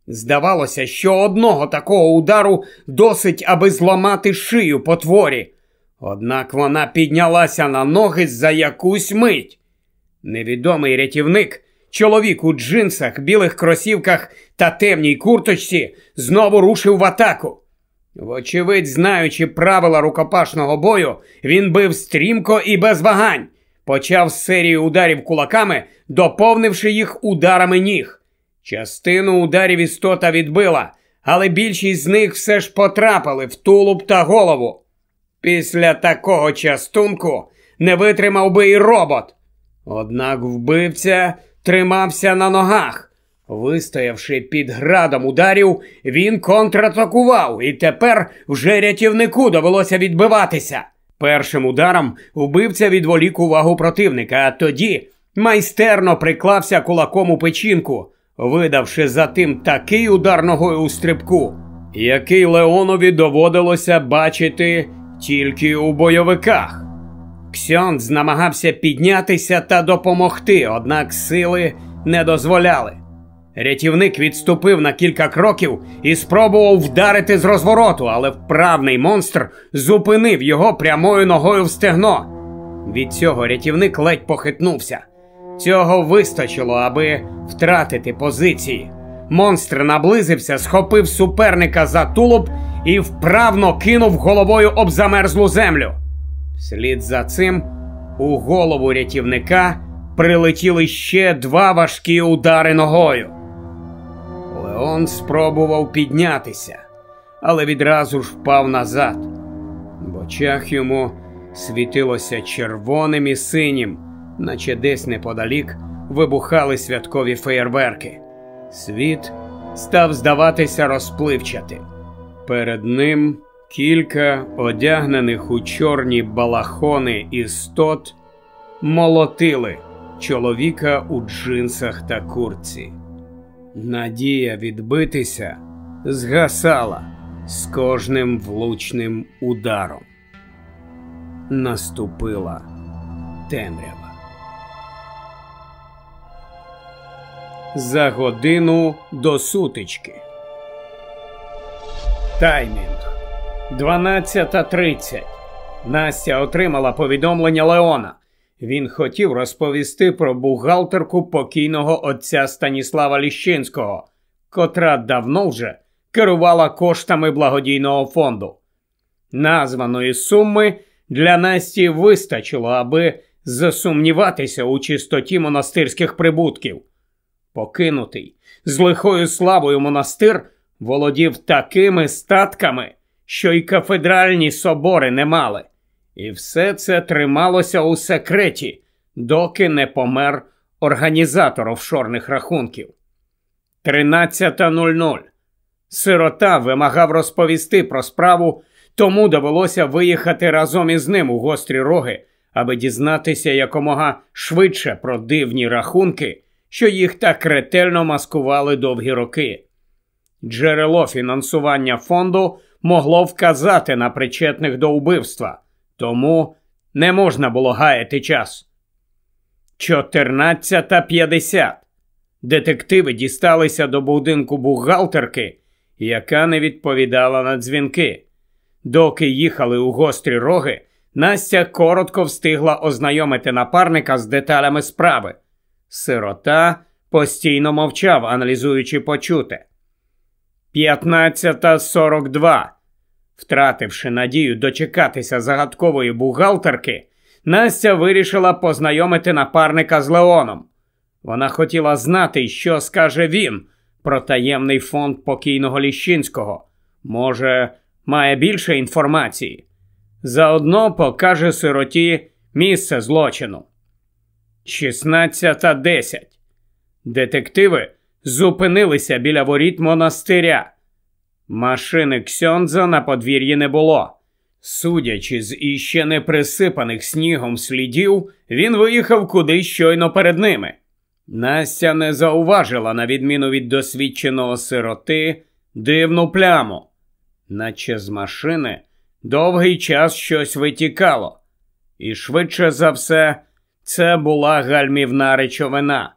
Speaker 1: Здавалося, що одного такого удару досить, аби зламати шию потворі. Однак вона піднялася на ноги за якусь мить. Невідомий рятівник, чоловік у джинсах, білих кросівках та темній курточці, знову рушив в атаку. Вочевидь, знаючи правила рукопашного бою, він бив стрімко і без вагань, почав серію ударів кулаками, доповнивши їх ударами ніг. Частину ударів істота відбила, але більшість з них все ж потрапили в тулуб та голову. Після такого частунку не витримав би і робот. Однак вбивця тримався на ногах. Вистоявши під градом ударів, він контратакував, і тепер вже рятівнику довелося відбиватися. Першим ударом вбивця відволік увагу противника, а тоді майстерно приклався кулаком у печінку, видавши за тим такий удар ногою у стрибку, який Леонові доводилося бачити тільки у бойовиках. Ксьонц намагався піднятися та допомогти, однак сили не дозволяли. Рятівник відступив на кілька кроків і спробував вдарити з розвороту, але вправний монстр зупинив його прямою ногою в стегно. Від цього рятівник ледь похитнувся. Цього вистачило, аби втратити позиції. Монстр наблизився, схопив суперника за тулуб і вправно кинув головою об замерзлу землю. Слід за цим у голову рятівника прилетіли ще два важкі удари ногою. Леон спробував піднятися, але відразу ж впав назад. В очах йому світилося червоним і синім, наче десь неподалік вибухали святкові феєрверки. Світ став здаватися розпливчатим. Перед ним кілька одягнених у чорні балахони істот молотили чоловіка у джинсах та курці. Надія відбитися згасала з кожним влучним ударом. Наступила темрява. За годину до сутички. Таймінг 12.30. Настя отримала повідомлення Леона. Він хотів розповісти про бухгалтерку покійного отця Станіслава Ліщинського, котра давно вже керувала коштами благодійного фонду. Названої суми для Насті вистачило, аби засумніватися у чистоті монастирських прибутків. Покинутий з лихою славою монастир володів такими статками, що й кафедральні собори не мали. І все це трималося у секреті, доки не помер організатор офшорних рахунків. 13.00. Сирота вимагав розповісти про справу, тому довелося виїхати разом із ним у гострі роги, аби дізнатися якомога швидше про дивні рахунки, що їх так ретельно маскували довгі роки. Джерело фінансування фонду могло вказати на причетних до вбивства. Тому не можна було гаяти час. 14.50. Детективи дісталися до будинку бухгалтерки, яка не відповідала на дзвінки. Доки їхали у гострі роги, Настя коротко встигла ознайомити напарника з деталями справи. Сирота постійно мовчав, аналізуючи почуте. 15.42. Втративши надію дочекатися загадкової бухгалтерки, Настя вирішила познайомити напарника з Леоном. Вона хотіла знати, що скаже він про таємний фонд покійного Ліщинського. Може, має більше інформації. Заодно покаже сироті місце злочину. 16.10. Детективи зупинилися біля воріт монастиря. Машини Ксьонза на подвір'ї не було. Судячи з іще не присипаних снігом слідів, він виїхав кудись щойно перед ними. Настя не зауважила, на відміну від досвідченого сироти, дивну пляму, наче з машини довгий час щось витікало, і швидше за все, це була гальмівна речовина.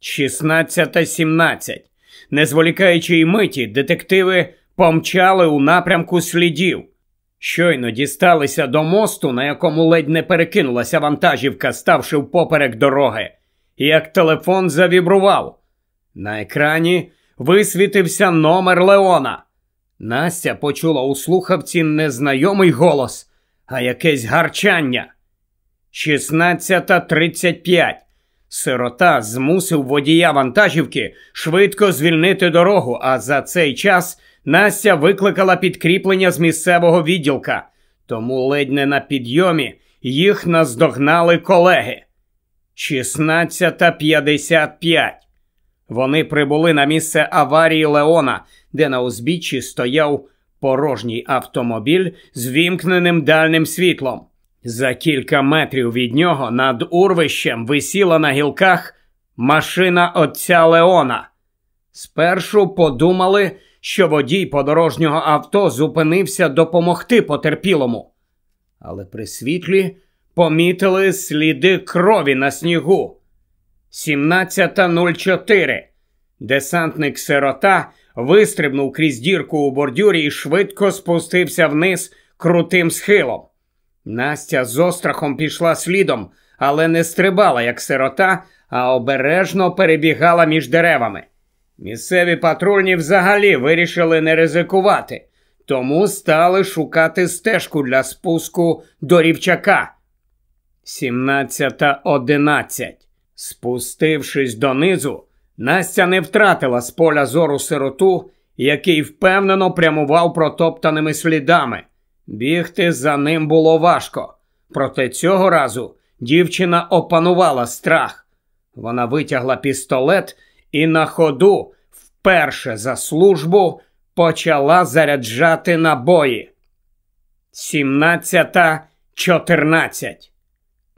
Speaker 1: 16.17. Не зволікаючи й миті, детективи помчали у напрямку слідів. Щойно дісталися до мосту, на якому ледь не перекинулася вантажівка, ставши впоперек дороги, як телефон завібрував. На екрані висвітився номер Леона. Настя почула у слухавці незнайомий голос, а якесь гарчання. 16.35. Сирота змусив водія вантажівки швидко звільнити дорогу, а за цей час Настя викликала підкріплення з місцевого відділка, тому ледь не на підйомі їх наздогнали колеги. 16.55. Вони прибули на місце аварії Леона, де на узбіччі стояв порожній автомобіль з вімкненим дальним світлом. За кілька метрів від нього над урвищем висіла на гілках машина отця Леона. Спершу подумали, що водій подорожнього авто зупинився допомогти потерпілому, але при світлі помітили сліди крові на снігу. 17.04. Десантник сирота вистрибнув крізь дірку у бордюрі і швидко спустився вниз крутим схилом. Настя з острахом пішла слідом, але не стрибала, як сирота, а обережно перебігала між деревами. Місцеві патрульні взагалі вирішили не ризикувати, тому стали шукати стежку для спуску до рівчака. 17.11. Спустившись донизу, Настя не втратила з поля зору сироту, який впевнено прямував протоптаними слідами. Бігти за ним було важко. Проте цього разу дівчина опанувала страх. Вона витягла пістолет і на ходу, вперше за службу, почала заряджати набої. 17.14.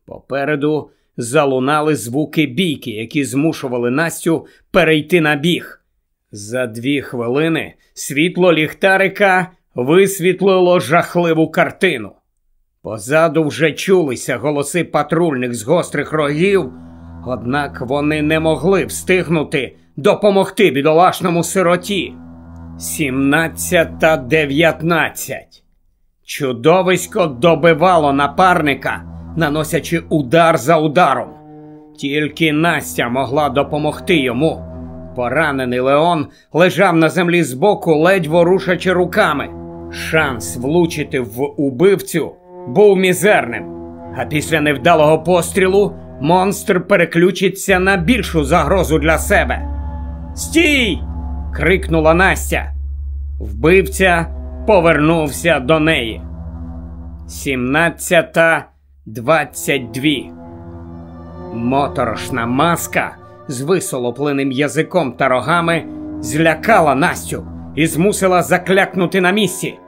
Speaker 1: Попереду залунали звуки бійки, які змушували Настю перейти на біг. За дві хвилини світло ліхтарика висвітлило жахливу картину. Позаду вже чулися голоси патрульних з гострих рогів, однак вони не могли встигнути допомогти бідолашному сироті. 17 та 19. Чудовисько добивало напарника, наносячи удар за ударом. Тільки Настя могла допомогти йому. Поранений Леон лежав на землі збоку, ледь ворушачи руками. Шанс влучити в убивцю був мізерним. А після невдалого пострілу монстр переключиться на більшу загрозу для себе. Стій! крикнула Настя. Вбивця повернувся до неї. 17.22. Моторошна маска з висолопленим язиком та рогами злякала Настю і змусила заклякнути на місці.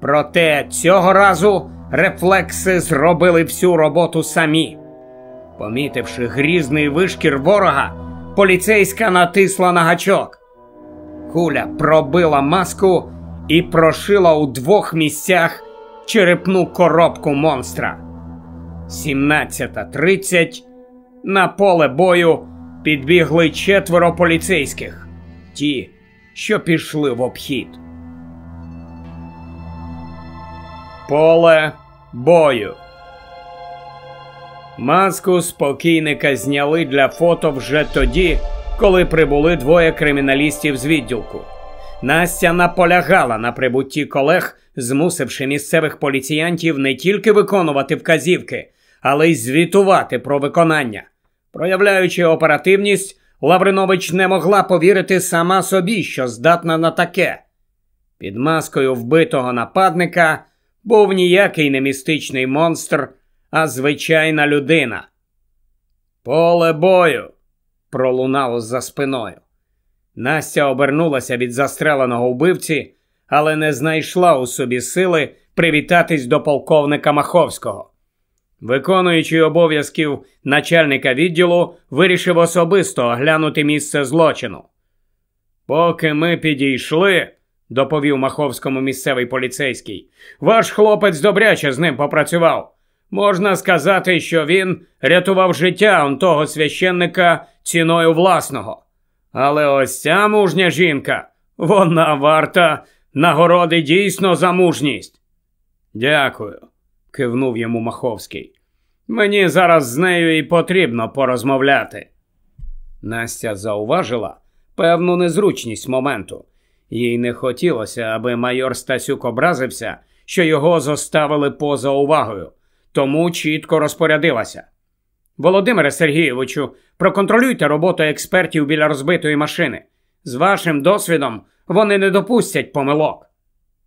Speaker 1: Проте цього разу рефлекси зробили всю роботу самі. Помітивши грізний вишкір ворога, поліцейська натисла на гачок. Куля пробила маску і прошила у двох місцях черепну коробку монстра. 17.30 на поле бою підбігли четверо поліцейських, ті, що пішли в обхід. Поле бою. Маску спокійника зняли для фото вже тоді, коли прибули двоє криміналістів з відділку. Настя наполягала на прибутті колег, змусивши місцевих поліціянтів не тільки виконувати вказівки, але й звітувати про виконання. Проявляючи оперативність, Лавринович не могла повірити сама собі, що здатна на таке. Під маскою вбитого нападника був ніякий не містичний монстр, а звичайна людина. Поле бою. пролунало за спиною. Настя обернулася від застреленого вбивці, але не знайшла у собі сили привітатись до полковника Маховського. Виконуючи обов'язків начальника відділу, вирішив особисто оглянути місце злочину. Поки ми підійшли, доповів Маховському місцевий поліцейський, ваш хлопець добряче з ним попрацював. Можна сказати, що він рятував життя он того священника ціною власного. Але ось ця мужня жінка, вона варта нагороди дійсно за мужність. Дякую, кивнув йому Маховський. Мені зараз з нею і потрібно порозмовляти. Настя зауважила певну незручність моменту. Їй не хотілося, аби майор Стасюк образився, що його зоставили поза увагою, тому чітко розпорядилася. Володимире Сергійовичу, проконтролюйте роботу експертів біля розбитої машини. З вашим досвідом вони не допустять помилок.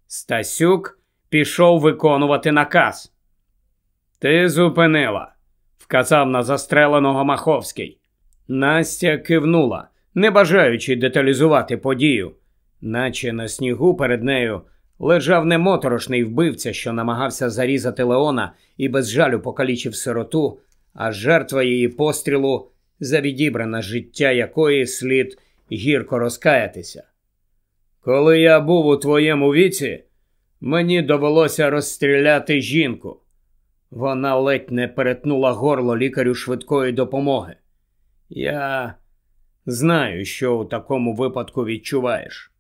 Speaker 1: Стасюк пішов виконувати наказ. Ти зупинила, вказав на застреленого Маховський. Настя кивнула, не бажаючи деталізувати подію, наче на снігу перед нею лежав не моторошний вбивця, що намагався зарізати Леона і без жалю покалічив сироту, а жертва її пострілу, за відібране життя якої слід гірко розкаятися. Коли я був у твоєму віці, мені довелося розстріляти жінку. Вона ледь не перетнула горло лікарю швидкої допомоги. Я знаю, що у такому випадку відчуваєш.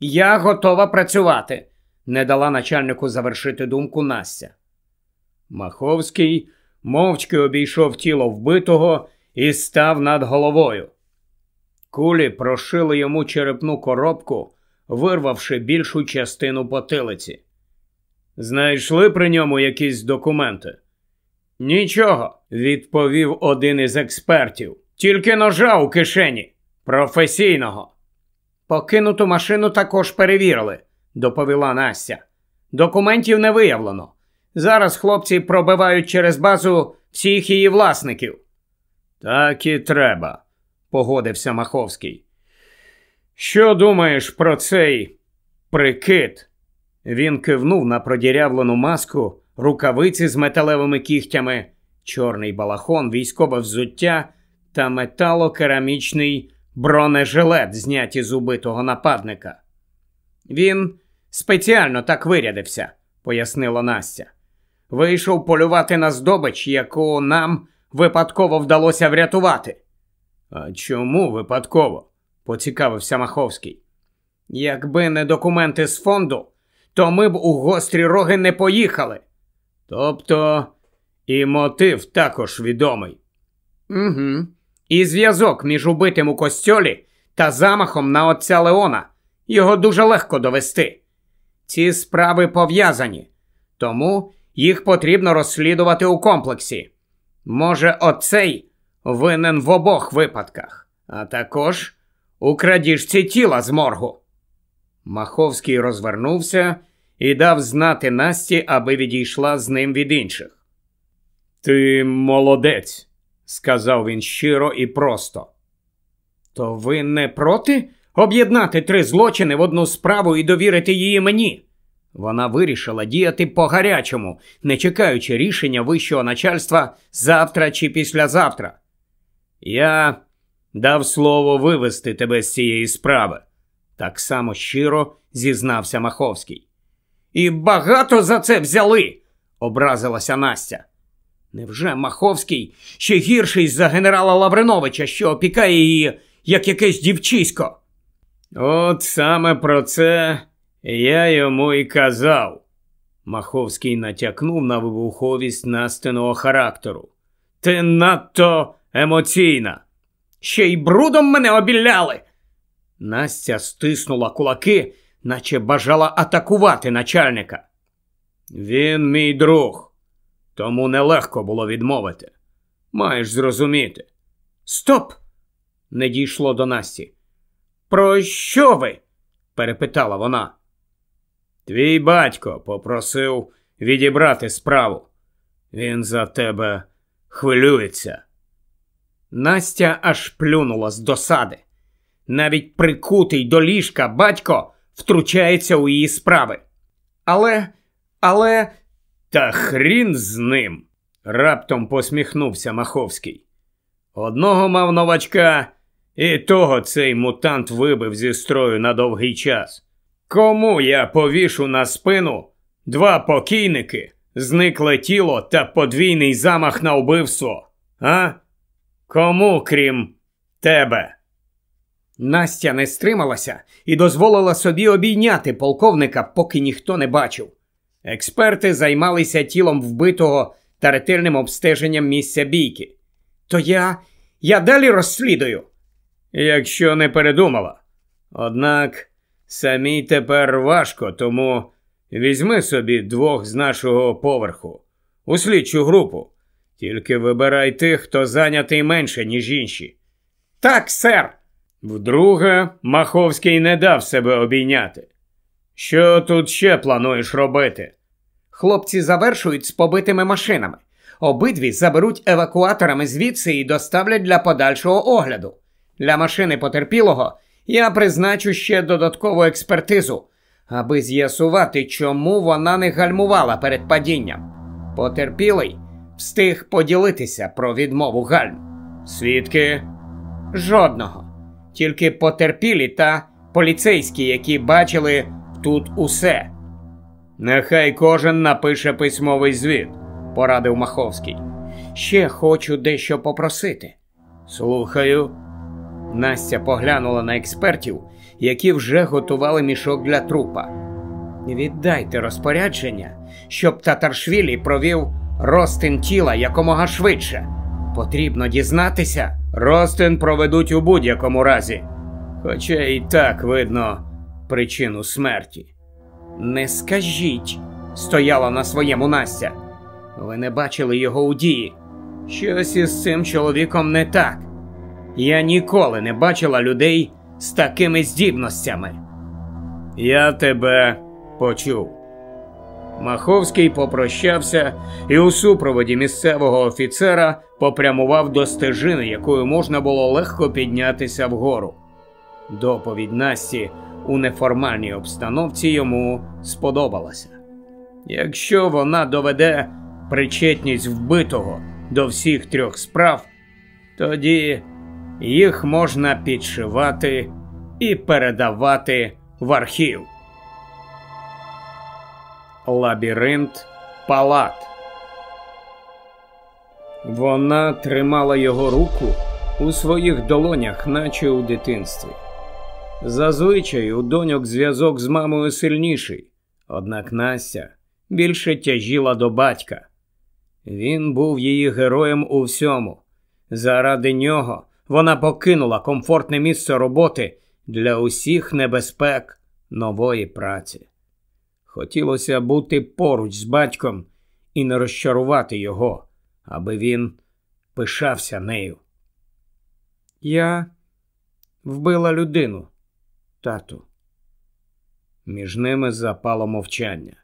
Speaker 1: Я готова працювати, не дала начальнику завершити думку Настя. Маховський мовчки обійшов тіло вбитого і став над головою. Кулі прошили йому черепну коробку, вирвавши більшу частину потилиці. Знайшли при ньому якісь документи? Нічого, відповів один із експертів. Тільки ножа у кишені професійного. Покинуту машину також перевірили, доповіла Настя. Документів не виявлено. Зараз хлопці пробивають через базу всіх її власників. Так і треба, погодився Маховський. Що думаєш про цей прикид? Він кивнув на продірявлену маску, рукавиці з металевими кігтями, чорний балахон, військове взуття та металокерамічний бронежилет, зняті з убитого нападника. Він спеціально так вирядився, пояснила Настя. Вийшов полювати на здобич, яку нам випадково вдалося врятувати. А чому випадково? поцікавився Маховський. Якби не документи з фонду, то ми б у гострі роги не поїхали. Тобто і мотив також відомий. Угу. І зв'язок між убитим у костьолі та замахом на отця Леона. Його дуже легко довести. Ці справи пов'язані, тому їх потрібно розслідувати у комплексі. Може, оцей винен в обох випадках, а також у крадіжці тіла з моргу. Маховський розвернувся і дав знати Насті, аби відійшла з ним від інших. Ти молодець, сказав він щиро і просто. То ви не проти об'єднати три злочини в одну справу і довірити її мені? Вона вирішила діяти по гарячому, не чекаючи рішення вищого начальства завтра чи післязавтра. Я дав слово вивести тебе з цієї справи, так само щиро зізнався Маховський. І багато за це взяли, образилася Настя. Невже Маховський ще гірший за генерала Лавриновича, що опікає її, як якесь дівчисько? От саме про це я йому і казав. Маховський натякнув на вибуховість настиного характеру. Ти надто емоційна. Ще й брудом мене обіляли. Настя стиснула кулаки, наче бажала атакувати начальника. Він мій друг, тому нелегко було відмовити. Маєш зрозуміти. Стоп! не дійшло до Насті. Про що ви? перепитала вона. Твій батько попросив відібрати справу. Він за тебе хвилюється. Настя аж плюнула з досади. Навіть прикутий до ліжка батько втручається у її справи. Але, але. Та хрін з ним. раптом посміхнувся Маховський. Одного мав новачка, і того цей мутант вибив зі строю на довгий час. Кому я повішу на спину два покійники, зникле тіло та подвійний замах на вбивство? А? Кому крім тебе? Настя не стрималася і дозволила собі обійняти полковника, поки ніхто не бачив. Експерти займалися тілом вбитого та ретельним обстеженням місця бійки. То я. я далі розслідую. Якщо не передумала. Однак самій тепер важко, тому візьми собі двох з нашого поверху у слідчу групу. Тільки вибирай тих, хто зайнятий менше, ніж інші.
Speaker 2: Так, сер.
Speaker 1: Вдруге, Маховський не дав себе обійняти. Що тут ще плануєш робити?
Speaker 2: Хлопці завершують з побитими машинами. Обидві заберуть евакуаторами звідси і доставлять для подальшого огляду. Для машини потерпілого я призначу ще додаткову експертизу, аби з'ясувати, чому вона не гальмувала перед падінням. Потерпілий встиг поділитися про відмову гальм.
Speaker 1: Свідки?
Speaker 2: Жодного. Тільки потерпілі та поліцейські, які бачили тут усе.
Speaker 1: Нехай кожен напише письмовий звіт, порадив Маховський.
Speaker 2: Ще хочу дещо попросити.
Speaker 1: Слухаю.
Speaker 2: Настя поглянула на експертів, які вже готували мішок для трупа. Віддайте розпорядження, щоб Татаршвілі провів ростин тіла якомога швидше. Потрібно дізнатися.
Speaker 1: Ростин проведуть у будь-якому разі. Хоча і так видно причину смерті.
Speaker 2: Не скажіть, стояла на своєму Настя. Ви не бачили його у дії. Щось із цим чоловіком не так. Я ніколи не бачила людей з такими здібностями.
Speaker 1: Я тебе почув. Маховський попрощався і у супроводі місцевого офіцера попрямував до стежини, якою можна було легко піднятися вгору. Доповідь Насті у неформальній обстановці йому сподобалася. Якщо вона доведе причетність вбитого до всіх трьох справ, тоді їх можна підшивати і передавати в архів. Лабіринт палат. Вона тримала його руку у своїх долонях, наче у дитинстві. Зазвичай у доньок зв'язок з мамою сильніший, однак Настя більше тяжіла до батька. Він був її героєм у всьому. Заради нього вона покинула комфортне місце роботи для усіх небезпек нової праці. Хотілося бути поруч з батьком і не розчарувати його, аби він пишався нею. Я вбила людину, тату. Між ними запало мовчання.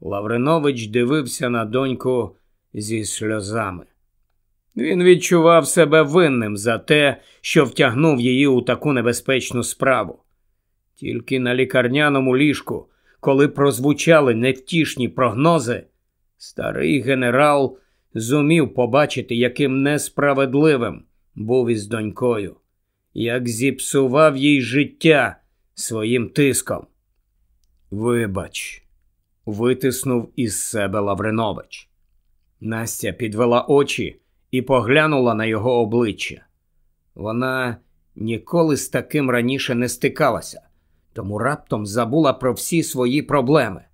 Speaker 1: Лавринович дивився на доньку зі сльозами. Він відчував себе винним за те, що втягнув її у таку небезпечну справу. Тільки на лікарняному ліжку, коли прозвучали невтішні прогнози, старий генерал зумів побачити, яким несправедливим був із донькою, як зіпсував їй життя своїм тиском. Вибач, витиснув із себе Лавринович. Настя підвела очі і поглянула на його обличчя. Вона ніколи з таким раніше не стикалася, тому раптом забула про всі свої проблеми.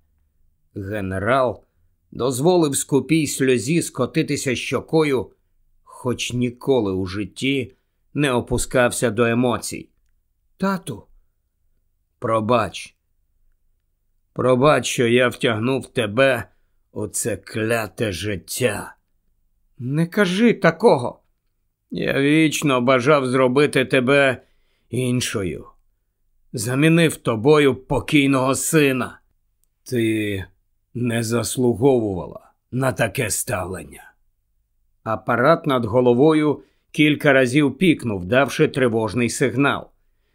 Speaker 1: Генерал дозволив скупій сльозі скотитися щокою, хоч ніколи у житті не опускався до емоцій. Тату, пробач, пробач, що я втягнув тебе у це кляте життя. Не кажи такого. Я вічно бажав зробити тебе іншою. Замінив тобою покійного сина. Ти не заслуговувала на таке ставлення. Апарат над головою кілька разів пікнув, давши тривожний сигнал.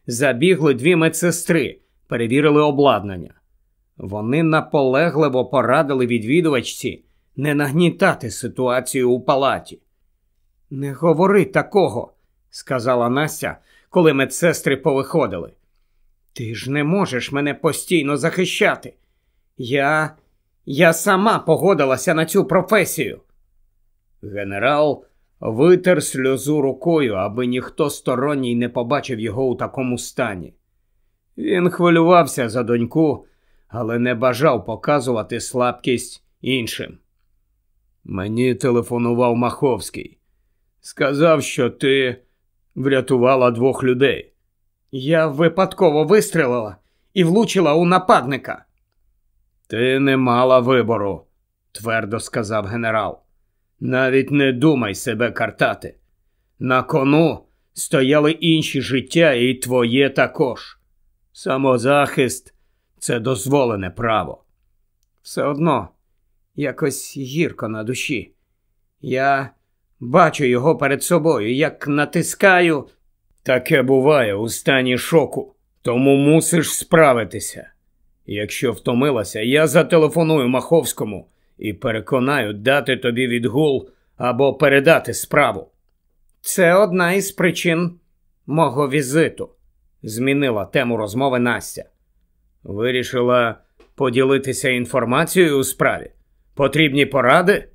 Speaker 1: Забігли дві медсестри, перевірили обладнання. Вони наполегливо порадили відвідувачці не нагнітати ситуацію у палаті. Не говори такого, сказала Настя, коли медсестри повиходили. Ти ж не можеш мене постійно захищати. Я. Я сама погодилася на цю професію. Генерал витер сльозу рукою, аби ніхто сторонній не побачив його у такому стані. Він хвилювався за доньку, але не бажав показувати слабкість іншим. Мені телефонував Маховський. Сказав, що ти врятувала двох людей. Я випадково вистрілила і влучила у нападника. Ти не мала вибору, твердо сказав генерал. Навіть не думай себе картати. На кону стояли інші життя, і твоє також. Самозахист це дозволене право. Все одно якось гірко на душі. Я бачу його перед собою, як натискаю. Таке буває у стані шоку, тому мусиш справитися. Якщо втомилася, я зателефоную Маховському і переконаю дати тобі відгул або передати справу. Це одна із причин мого візиту, змінила тему розмови Настя. Вирішила поділитися інформацією у справі. Потрібні поради?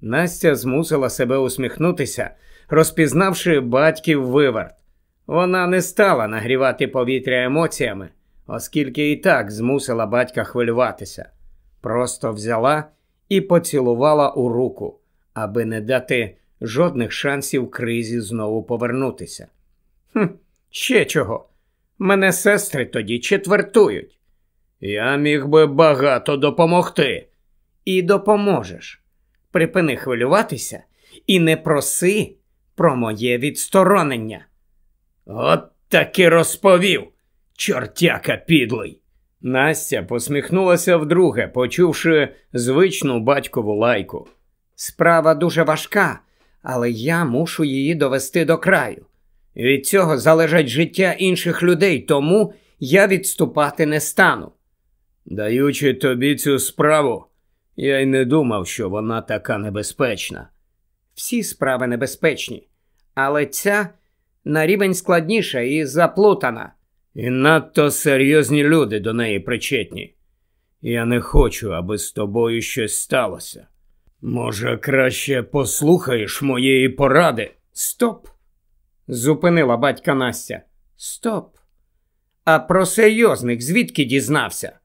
Speaker 1: Настя змусила себе усміхнутися, розпізнавши батьків виверт. Вона не стала нагрівати повітря емоціями, оскільки і так змусила батька хвилюватися. Просто взяла і поцілувала у руку, аби не дати жодних шансів кризі знову повернутися. «Хм, Ще чого? Мене сестри тоді четвертують. Я міг би багато допомогти. І допоможеш. Припини хвилюватися і не проси про моє відсторонення. От таки розповів, чортяка підлий. Настя посміхнулася вдруге, почувши звичну батькову лайку. Справа дуже важка, але я мушу її довести до краю. Від цього залежать життя інших людей, тому я відступати не стану. Даючи тобі цю справу, я й не думав, що вона така небезпечна. Всі справи небезпечні, але ця на рівень складніша і заплутана. І надто серйозні люди до неї причетні. Я не хочу, аби з тобою щось сталося. Може, краще послухаєш моєї поради? Стоп. зупинила батька Настя. Стоп. А про серйозних звідки дізнався?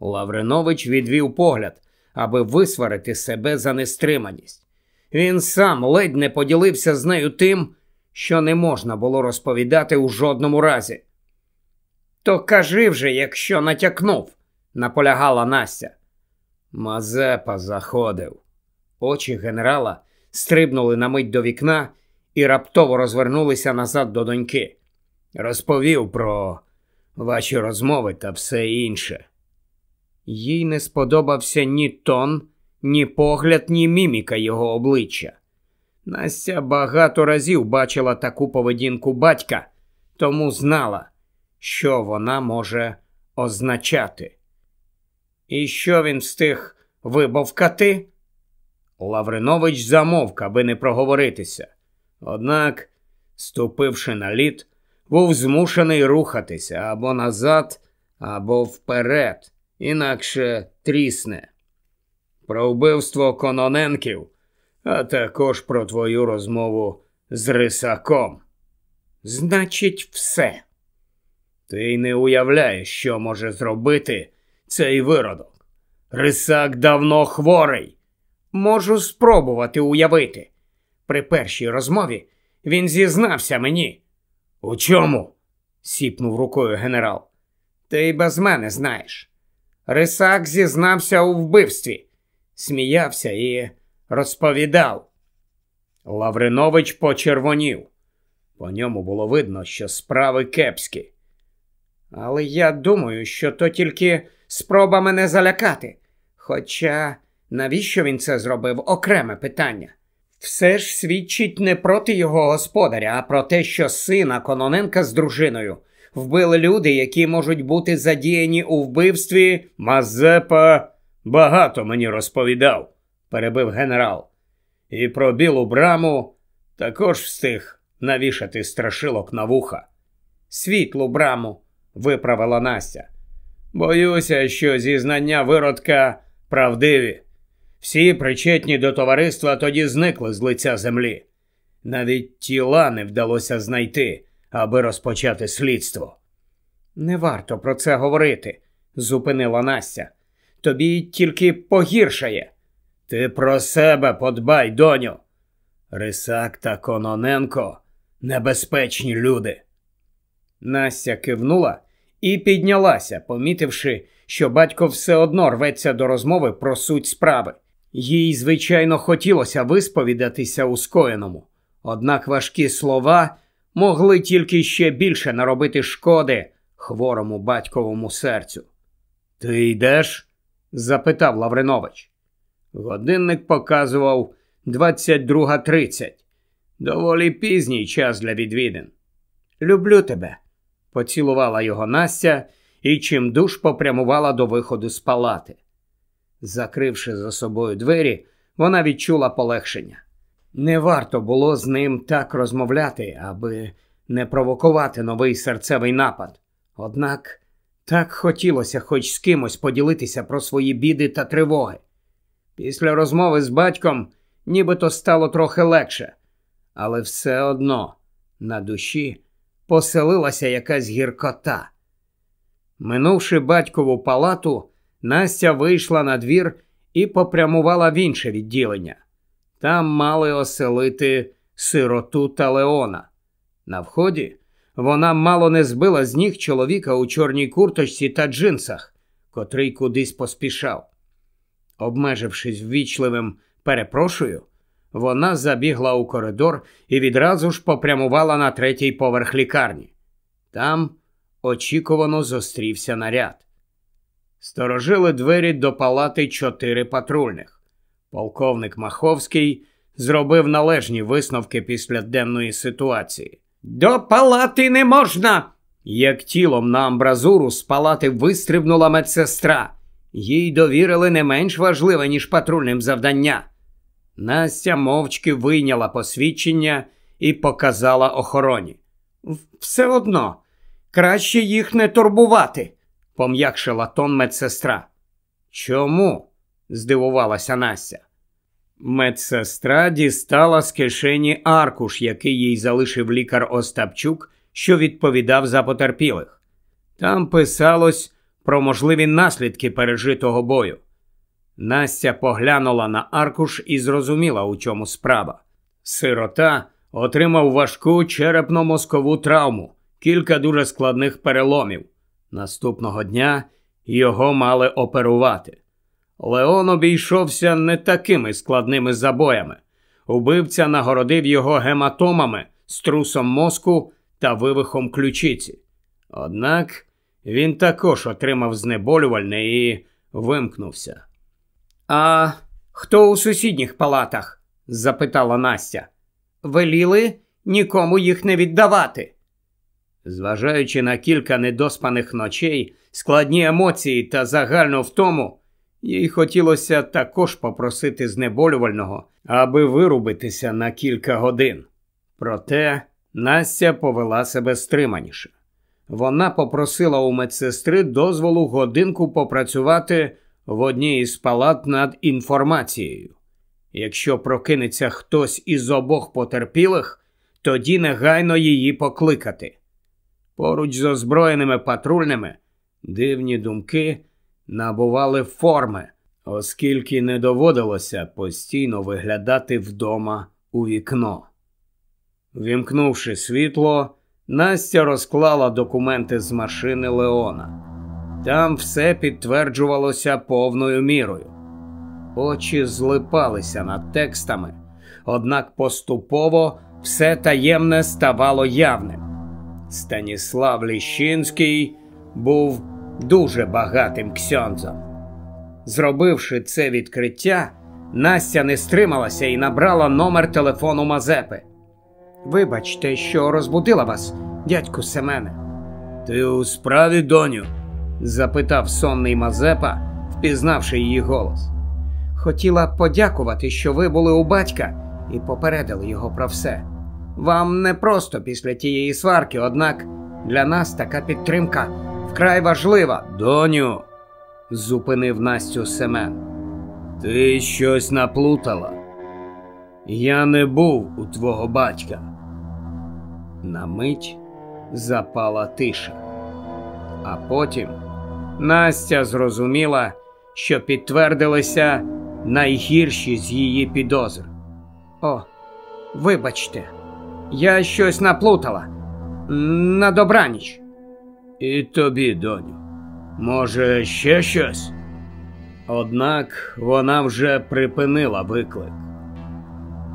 Speaker 1: Лавринович відвів погляд, аби висварити себе за нестриманість. Він сам ледь не поділився з нею тим, що не можна було розповідати у жодному разі. То кажи вже, якщо натякнув, наполягала Настя. Мазепа заходив. Очі генерала стрибнули на мить до вікна і раптово розвернулися назад до доньки. Розповів про ваші розмови та все інше. Їй не сподобався ні тон, ні погляд, ні міміка його обличчя. Настя багато разів бачила таку поведінку батька, тому знала, що вона може означати. І що він встиг вибовкати? Лавринович замовк, аби не проговоритися. Однак, ступивши на лід, був змушений рухатися або назад, або вперед інакше трісне. Про вбивство Кононенків, а також про твою розмову з Рисаком. Значить, все. Ти й не уявляєш, що може зробити цей виродок. Рисак давно хворий. Можу спробувати уявити. При першій розмові він зізнався мені. У чому? сіпнув рукою генерал. Ти й без мене знаєш. Рисак зізнався у вбивстві, сміявся і розповідав. Лавринович почервонів. По ньому було видно, що справи кепські. Але я думаю, що то тільки спроба мене залякати. Хоча навіщо він це зробив окреме питання? Все ж свідчить не проти його господаря, а про те, що сина Кононенка з дружиною вбили люди, які можуть бути задіяні у вбивстві. Мазепа багато мені розповідав, перебив генерал. І про білу браму також встиг навішати страшилок на вуха. Світлу браму, виправила Настя. Боюся, що зізнання виродка правдиві. Всі причетні до товариства тоді зникли з лиця землі. Навіть тіла не вдалося знайти, аби розпочати слідство. Не варто про це говорити, зупинила Настя. Тобі тільки погіршає. Ти про себе подбай, доню. Рисак та Кононенко небезпечні люди. Настя кивнула і піднялася, помітивши, що батько все одно рветься до розмови про суть справи. Їй, звичайно, хотілося висповідатися у скоєному, однак важкі слова могли тільки ще більше наробити шкоди хворому батьковому серцю. Ти йдеш? запитав Лавринович. Годинник показував 22.30. Доволі пізній час для відвідин. Люблю тебе, поцілувала його Настя і чимдуж попрямувала до виходу з палати. Закривши за собою двері, вона відчула полегшення. Не варто було з ним так розмовляти, аби не провокувати новий серцевий напад. Однак так хотілося хоч з кимось поділитися про свої біди та тривоги. Після розмови з батьком нібито стало трохи легше, але все одно на душі поселилася якась гіркота. Минувши батькову палату, Настя вийшла на двір і попрямувала в інше відділення. Там мали оселити сироту та Леона. На вході вона мало не збила з ніг чоловіка у чорній курточці та джинсах, котрий кудись поспішав. Обмежившись ввічливим перепрошую, вона забігла у коридор і відразу ж попрямувала на третій поверх лікарні. Там очікувано зустрівся наряд. Сторожили двері до палати чотири патрульних. Полковник Маховський зробив належні висновки після денної ситуації. До палати не можна. Як тілом на амбразуру з палати вистрибнула медсестра. Їй довірили не менш важливе, ніж патрульним завдання. Настя мовчки вийняла посвідчення і показала охороні. Все одно, краще їх не турбувати, пом'якшила тон медсестра. Чому? здивувалася Настя. Медсестра дістала з кишені аркуш, який їй залишив лікар Остапчук, що відповідав за потерпілих. Там писалось про можливі наслідки пережитого бою. Настя поглянула на аркуш і зрозуміла, у чому справа. Сирота отримав важку черепно-мозкову травму, кілька дуже складних переломів. Наступного дня його мали оперувати. Леон обійшовся не такими складними забоями. Убивця нагородив його гематомами, струсом мозку та вивихом ключиці. Однак він також отримав знеболювальне і вимкнувся. А хто у сусідніх палатах? запитала Настя. Веліли нікому їх не віддавати. Зважаючи на кілька недоспаних ночей, складні емоції та загальну втому, їй хотілося також попросити знеболювального, аби вирубитися на кілька годин. Проте Настя повела себе стриманіше. Вона попросила у медсестри дозволу годинку попрацювати в одній із палат над інформацією. Якщо прокинеться хтось із обох потерпілих, тоді негайно її покликати. Поруч з озброєними патрульними дивні думки набували форми, оскільки не доводилося постійно виглядати вдома у вікно. Вімкнувши світло, Настя розклала документи з машини Леона. Там все підтверджувалося повною мірою. Очі злипалися над текстами, однак поступово все таємне ставало явним. Станіслав Ліщинський був дуже багатим ксьонзом. Зробивши це відкриття, Настя не стрималася і набрала номер телефону Мазепи. Вибачте, що розбудила вас, дядьку Семене. Ти у справі, доню? запитав сонний Мазепа, впізнавши її голос. Хотіла подякувати, що ви були у батька і попередили його про все. Вам не просто після тієї сварки, однак для нас така підтримка вкрай важлива. Доню, зупинив Настю Семен. Ти щось наплутала. Я не був у твого батька. На мить запала тиша. А потім Настя зрозуміла, що підтвердилися найгірші з її підозр. О, вибачте, я щось наплутала. На добраніч. І тобі, доню. Може, ще щось? Однак вона вже припинила виклик.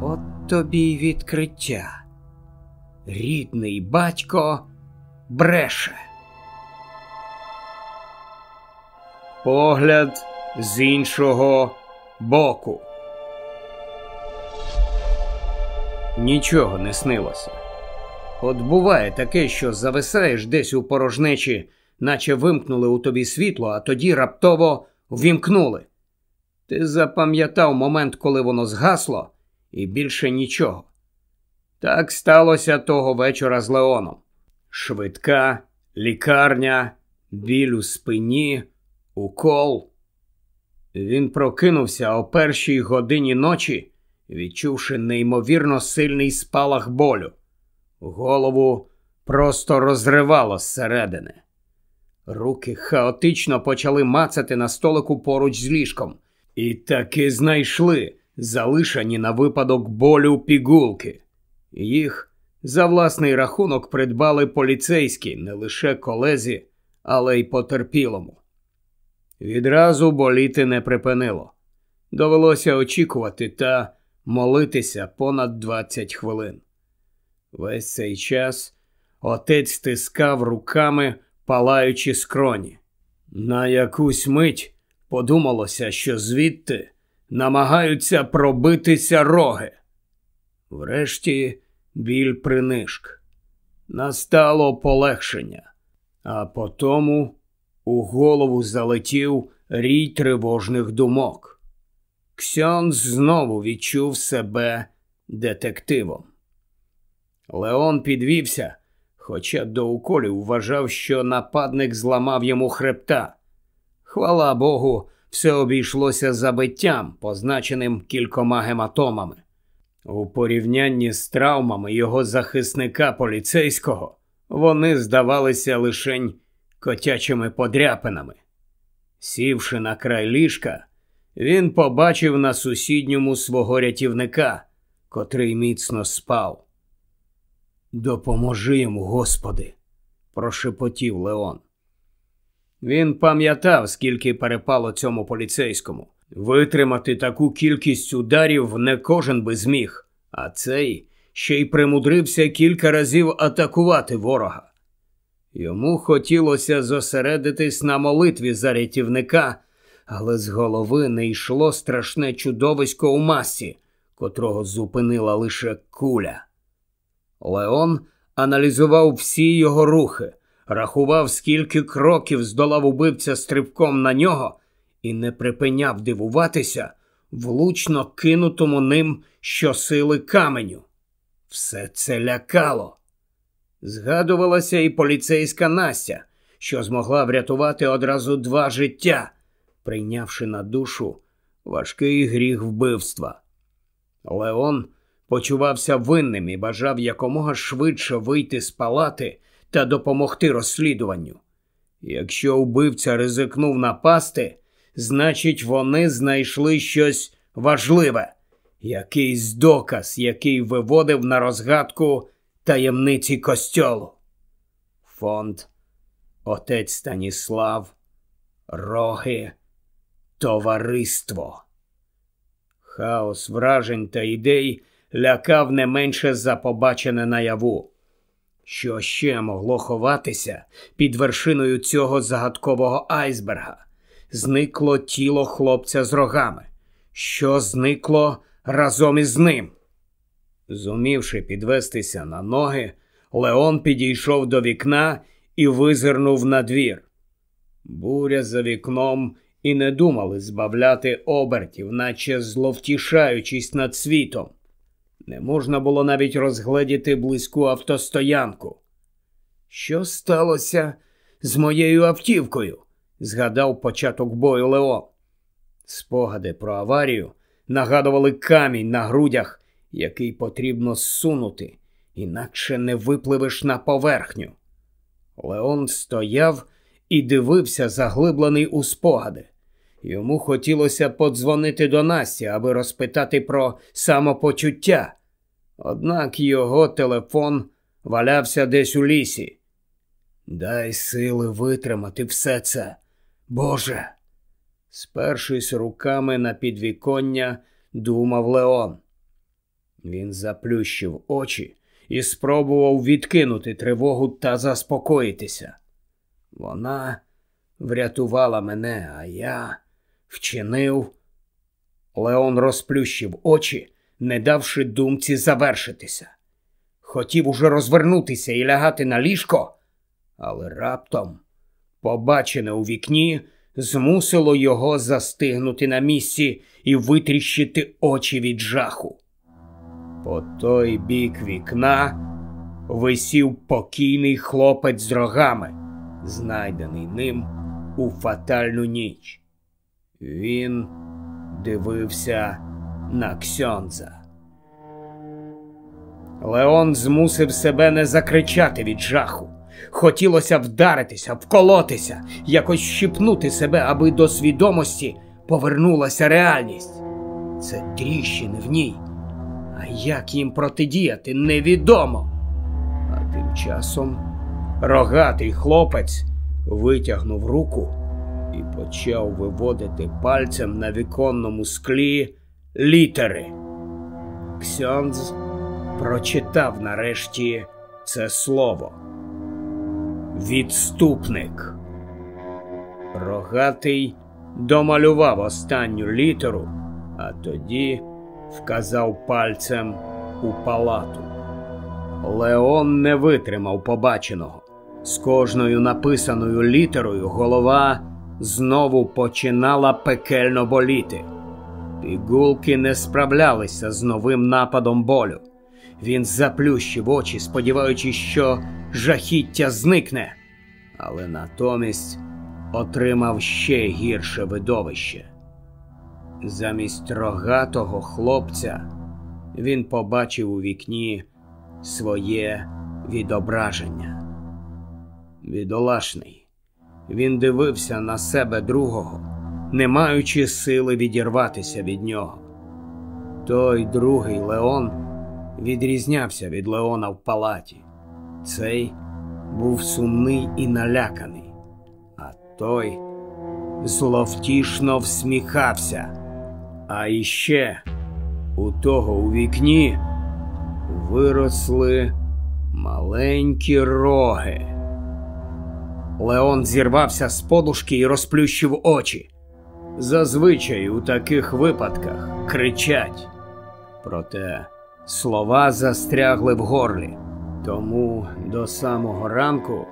Speaker 1: От тобі й відкриття. Рідний батько бреше. Погляд з іншого боку. Нічого не снилося. От буває таке, що зависаєш десь у порожнечі, наче вимкнули у тобі світло, а тоді раптово вімкнули. Ти запам'ятав момент, коли воно згасло, і більше нічого. Так сталося того вечора з Леоном. Швидка, лікарня, біль у спині, укол. Він прокинувся о першій годині ночі, відчувши неймовірно сильний спалах болю. Голову просто розривало зсередини. Руки хаотично почали мацати на столику поруч з ліжком, і таки знайшли залишені на випадок болю пігулки. Їх за власний рахунок придбали поліцейські не лише колезі, але й потерпілому. Відразу боліти не припинило. Довелося очікувати та молитися понад 20 хвилин. Весь цей час отець стискав руками, палаючи скроні. На якусь мить подумалося, що звідти намагаються пробитися роги. Врешті біль принишк. Настало полегшення, а потому у голову залетів рій тривожних думок. Ксьон знову відчув себе детективом. Леон підвівся, хоча до уколів вважав, що нападник зламав йому хребта. Хвала Богу, все обійшлося забиттям, позначеним кількома гематомами. У порівнянні з травмами його захисника поліцейського вони здавалися лишень котячими подряпинами. Сівши на край ліжка, він побачив на сусідньому свого рятівника, котрий міцно спав. Допоможи йому, Господи, прошепотів Леон. Він пам'ятав, скільки перепало цьому поліцейському. Витримати таку кількість ударів не кожен би зміг, а цей ще й примудрився кілька разів атакувати ворога. Йому хотілося зосередитись на молитві за рятівника, але з голови не йшло страшне чудовисько у масі, котрого зупинила лише куля. Леон аналізував всі його рухи, рахував, скільки кроків здолав убивця стрибком на нього, і не припиняв дивуватися влучно кинутому ним щосили каменю. Все це лякало. Згадувалася і поліцейська Настя, що змогла врятувати одразу два життя, прийнявши на душу важкий гріх вбивства. Леон почувався винним і бажав якомога швидше вийти з палати та допомогти розслідуванню. Якщо вбивця ризикнув напасти, значить, вони знайшли щось важливе, якийсь доказ, який виводив на розгадку таємниці костьолу. Фонд, отець Станіслав, роги, товариство. Хаос вражень та ідей лякав не менше за побачене наяву. Що ще могло ховатися під вершиною цього загадкового айсберга? Зникло тіло хлопця з рогами, що зникло разом із ним. Зумівши підвестися на ноги, Леон підійшов до вікна і визирнув на двір. Буря за вікном і не думали збавляти обертів, наче зловтішаючись над світом. Не можна було навіть розгледіти близьку автостоянку. Що сталося з моєю автівкою? Згадав початок бою Леон. Спогади про аварію нагадували камінь на грудях, який потрібно зсунути, інакше не випливеш на поверхню. Леон стояв і дивився, заглиблений у спогади. Йому хотілося подзвонити до Насті, аби розпитати про самопочуття. Однак його телефон валявся десь у лісі. Дай сили витримати все це, Боже. Спершись руками на підвіконня, думав Леон. Він заплющив очі і спробував відкинути тривогу та заспокоїтися. Вона врятувала мене, а я вчинив. Леон розплющив очі, не давши думці завершитися. Хотів уже розвернутися і лягати на ліжко, але раптом, побачене у вікні, змусило його застигнути на місці і витріщити очі від жаху. По той бік вікна висів покійний хлопець з рогами, знайдений ним у фатальну ніч. Він дивився на Ксьонза. Леон змусив себе не закричати від жаху. Хотілося вдаритися, вколотися, якось щипнути себе, аби до свідомості повернулася реальність. Це тріщини в ній. А як їм протидіяти, невідомо. А тим часом рогатий хлопець витягнув руку і почав виводити пальцем на віконному склі літери. Ксьонз прочитав нарешті це слово. Відступник. Рогатий домалював останню літеру, а тоді вказав пальцем у палату. Леон не витримав побаченого. З кожною написаною літерою голова знову починала пекельно боліти. Пігулки не справлялися з новим нападом болю. Він заплющив очі, сподіваючись, що жахіття зникне, але натомість отримав ще гірше видовище. Замість рогатого хлопця він побачив у вікні своє відображення. Відолашний, він дивився на себе другого, не маючи сили відірватися від нього. Той другий Леон відрізнявся від Леона в палаті. Цей був сумний і наляканий, а той зловтішно всміхався. А іще у того у вікні виросли маленькі роги. Леон зірвався з подушки і розплющив очі. Зазвичай у таких випадках кричать. Проте слова застрягли в горлі. Тому до самого ранку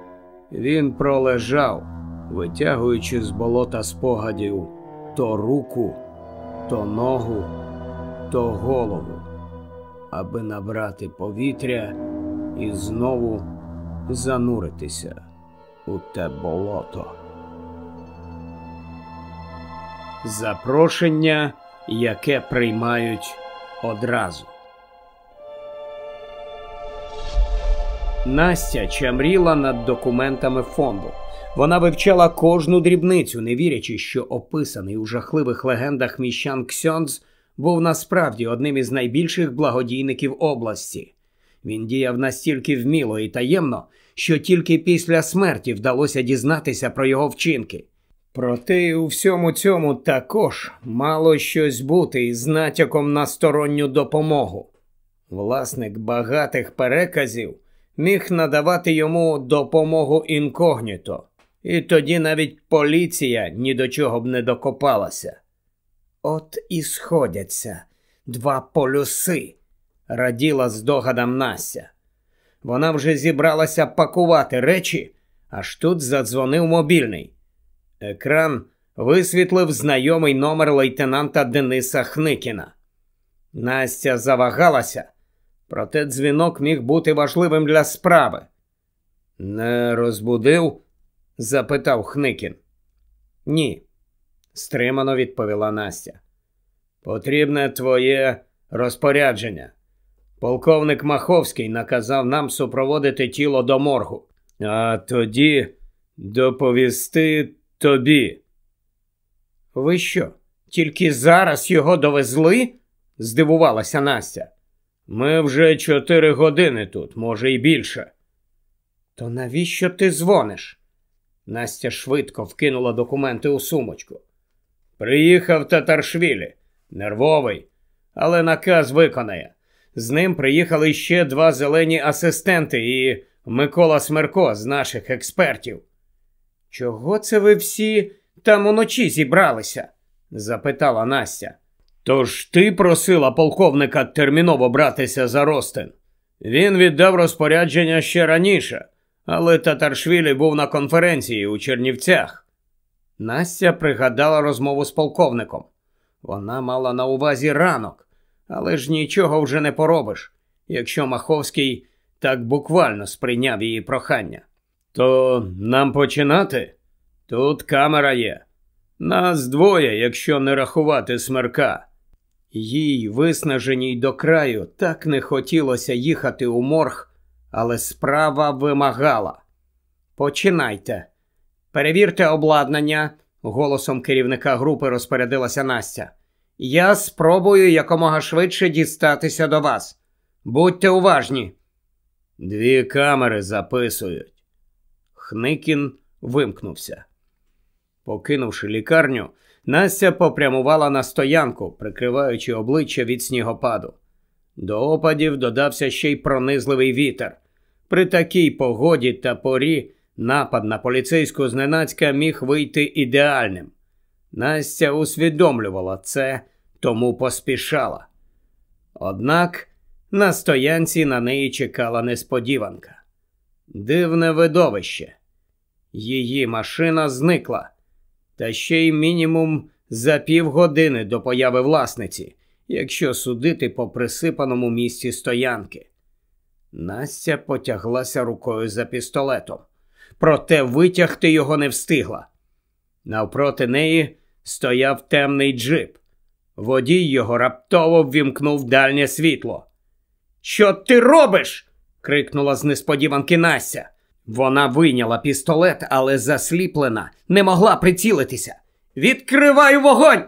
Speaker 1: він пролежав, витягуючи з болота спогадів то руку, то ногу, то голову, аби набрати повітря і знову зануритися у те болото. Запрошення, яке приймають одразу. Настя чамріла над документами фонду. Вона вивчала кожну дрібницю, не вірячи, що описаний у жахливих легендах міщан Ксьонз був насправді одним із найбільших благодійників області. Він діяв настільки вміло і таємно, що тільки після смерті вдалося дізнатися про його вчинки. Проте у всьому цьому також мало щось бути із натяком на сторонню допомогу. Власник багатих переказів міг надавати йому допомогу інкогніто, і тоді навіть поліція ні до чого б не докопалася. От і сходяться два полюси, раділа здогадам Настя. Вона вже зібралася пакувати речі, аж тут задзвонив мобільний. Екран висвітлив знайомий номер лейтенанта Дениса Хникіна. Настя завагалася, проте дзвінок міг бути важливим для справи. Не розбудив? запитав Хникін. Ні, стримано відповіла Настя. Потрібне твоє розпорядження. Полковник Маховський наказав нам супроводити тіло до моргу, а тоді доповісти тобі. Ви що, тільки зараз його довезли? здивувалася Настя. Ми вже чотири години тут, може, і більше. То навіщо ти дзвониш? Настя швидко вкинула документи у сумочку. Приїхав Татаршвілі, нервовий, але наказ виконає. З ним приїхали ще два зелені асистенти і Микола Смерко з наших експертів. Чого це ви всі там уночі зібралися? запитала Настя. Тож ти просила полковника терміново братися за Ростин. Він віддав розпорядження ще раніше, але Татаршвілі був на конференції у Чернівцях. Настя пригадала розмову з полковником. Вона мала на увазі ранок, але ж нічого вже не поробиш, якщо Маховський так буквально сприйняв її прохання. То нам починати? Тут камера є. Нас двоє, якщо не рахувати смерка. Їй, виснаженій до краю, так не хотілося їхати у морг, але справа вимагала. Починайте. Перевірте обладнання, голосом керівника групи розпорядилася Настя. Я спробую якомога швидше дістатися до вас. Будьте уважні. Дві камери записують. Хникін вимкнувся. Покинувши лікарню, Настя попрямувала на стоянку, прикриваючи обличчя від снігопаду. До опадів додався ще й пронизливий вітер. При такій погоді та порі напад на поліцейську зненацька міг вийти ідеальним. Настя усвідомлювала це, тому поспішала. Однак на стоянці на неї чекала несподіванка. Дивне видовище. Її машина зникла, та ще й мінімум за півгодини до появи власниці, якщо судити по присипаному місці стоянки. Настя потяглася рукою за пістолетом, проте витягти його не встигла. Навпроти неї стояв темний джип. Водій його раптово ввімкнув дальнє світло. Що ти робиш? крикнула з несподіванки Настя. Вона вийняла пістолет, але засліплена, не могла прицілитися. Відкриваю вогонь!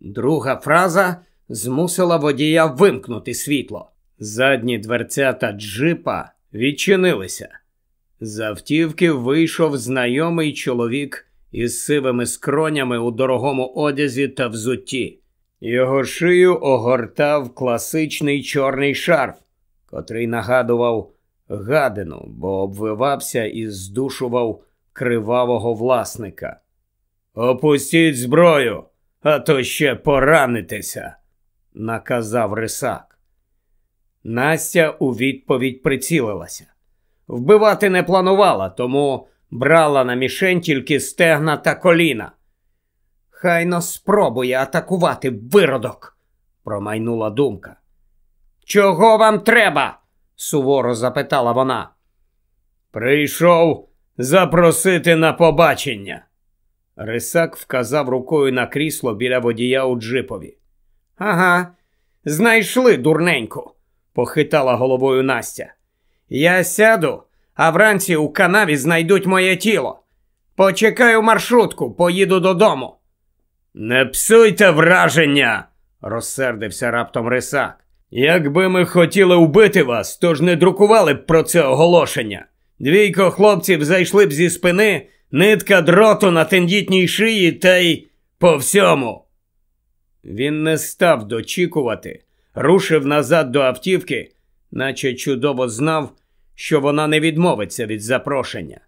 Speaker 1: Друга фраза змусила водія вимкнути світло. Задні дверцята джипа відчинилися. З автівки вийшов знайомий чоловік із сивими скронями у дорогому одязі та взутті. Його шию огортав класичний чорний шарф, котрий нагадував гадину, бо обвивався і здушував кривавого власника. Опустіть зброю, а то ще поранитеся, наказав рисак. Настя у відповідь прицілилася. Вбивати не планувала, тому брала на мішень тільки стегна та коліна. Хайно спробує атакувати виродок, промайнула думка. Чого вам треба? Суворо запитала вона. Прийшов запросити на побачення. Рисак вказав рукою на крісло біля водія у джипові. Ага, знайшли дурненьку, похитала головою Настя. Я сяду, а вранці у канаві знайдуть моє тіло. Почекаю маршрутку, поїду додому. Не псуйте враження, розсердився раптом рисак. Якби ми хотіли вбити вас, то ж не друкували б про це оголошення. Двійко хлопців зайшли б зі спини, нитка дроту на тендітній шиї та й по всьому. Він не став дочікувати, рушив назад до автівки, наче чудово знав, що вона не відмовиться від запрошення.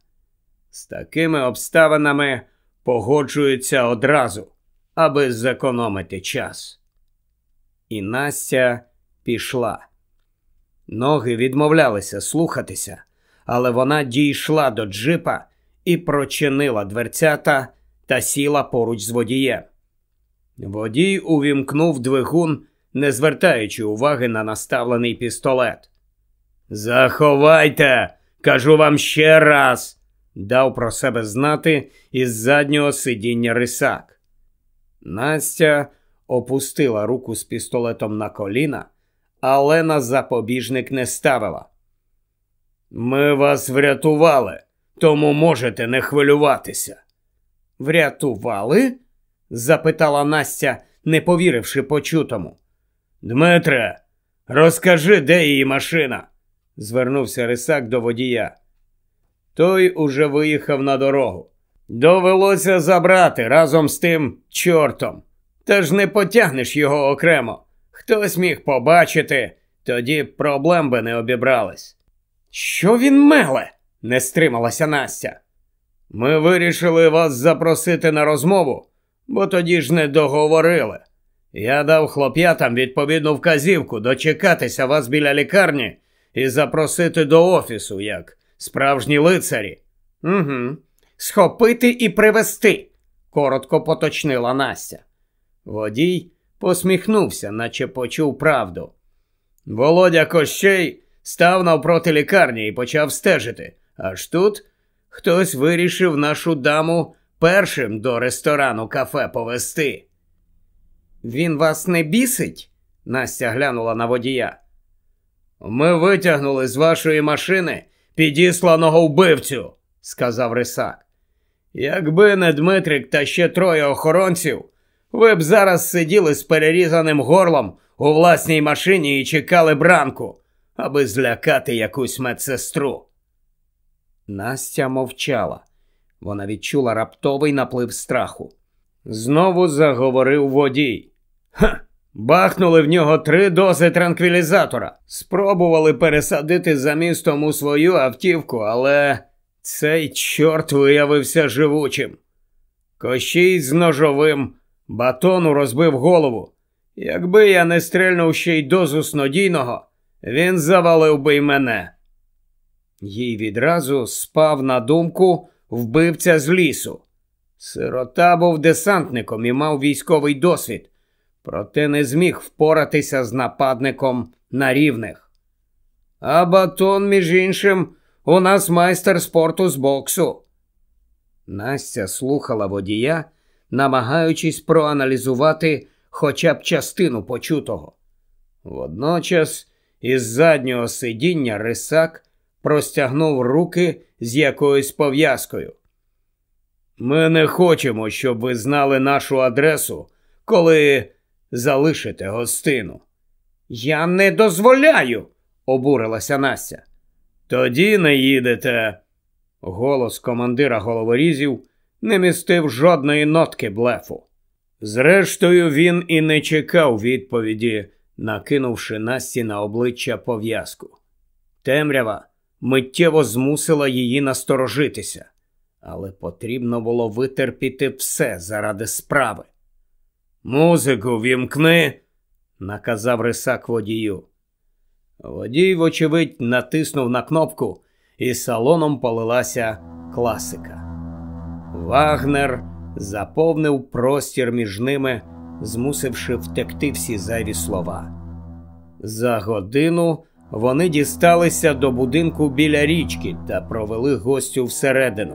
Speaker 1: З такими обставинами погоджується одразу, аби зекономити час. І Настя пішла. Ноги відмовлялися слухатися, але вона дійшла до джипа і прочинила дверцята та сіла поруч з водієм. Водій увімкнув двигун, не звертаючи уваги на наставлений пістолет. Заховайте, кажу вам ще раз, дав про себе знати із заднього сидіння рисак. Настя опустила руку з пістолетом на коліна але на запобіжник не ставила. Ми вас врятували, тому можете не хвилюватися. Врятували? запитала Настя, не повіривши почутому. Дмитре, розкажи, де її машина? звернувся рисак до водія. Той уже виїхав на дорогу. Довелося забрати разом з тим чортом. Та ж не потягнеш його окремо. Хтось міг побачити, тоді проблем би не обібрались. Що він меле? не стрималася Настя. Ми вирішили вас запросити на розмову, бо тоді ж не договорили. Я дав хлоп'ятам відповідну вказівку дочекатися вас біля лікарні і запросити до офісу, як справжні лицарі. Угу. Схопити і привести, коротко поточнила Настя. Водій посміхнувся, наче почув правду. Володя Кощей став навпроти лікарні і почав стежити. Аж тут хтось вирішив нашу даму першим до ресторану кафе повести. Він вас не бісить? Настя глянула на водія. Ми витягнули з вашої машини підісланого вбивцю, сказав Рисак. Якби не Дмитрик та ще троє охоронців, ви б зараз сиділи з перерізаним горлом у власній машині і чекали бранку, аби злякати якусь медсестру. Настя мовчала. Вона відчула раптовий наплив страху. Знову заговорив водій. Ха! Бахнули в нього три дози транквілізатора. Спробували пересадити за містом у свою автівку, але цей чорт виявився живучим. Кощій з ножовим батону розбив голову. Якби я не стрельнув ще й дозу снодійного, він завалив би й мене. Їй відразу спав на думку вбивця з лісу. Сирота був десантником і мав військовий досвід, проте не зміг впоратися з нападником на рівних. А батон, між іншим, у нас майстер спорту з боксу. Настя слухала водія, намагаючись проаналізувати хоча б частину почутого. Водночас із заднього сидіння рисак простягнув руки з якоюсь пов'язкою. Ми не хочемо, щоб ви знали нашу адресу, коли залишите гостину. Я не дозволяю, обурилася Настя. Тоді не їдете. Голос командира головорізів не містив жодної нотки блефу. Зрештою, він і не чекав відповіді, накинувши Насті на обличчя пов'язку. Темрява миттєво змусила її насторожитися, але потрібно було витерпіти все заради справи. Музику вімкни, наказав рисак водію. Водій, вочевидь, натиснув на кнопку, і салоном полилася класика. Вагнер заповнив простір між ними, змусивши втекти всі зайві слова. За годину вони дісталися до будинку біля річки та провели гостю всередину.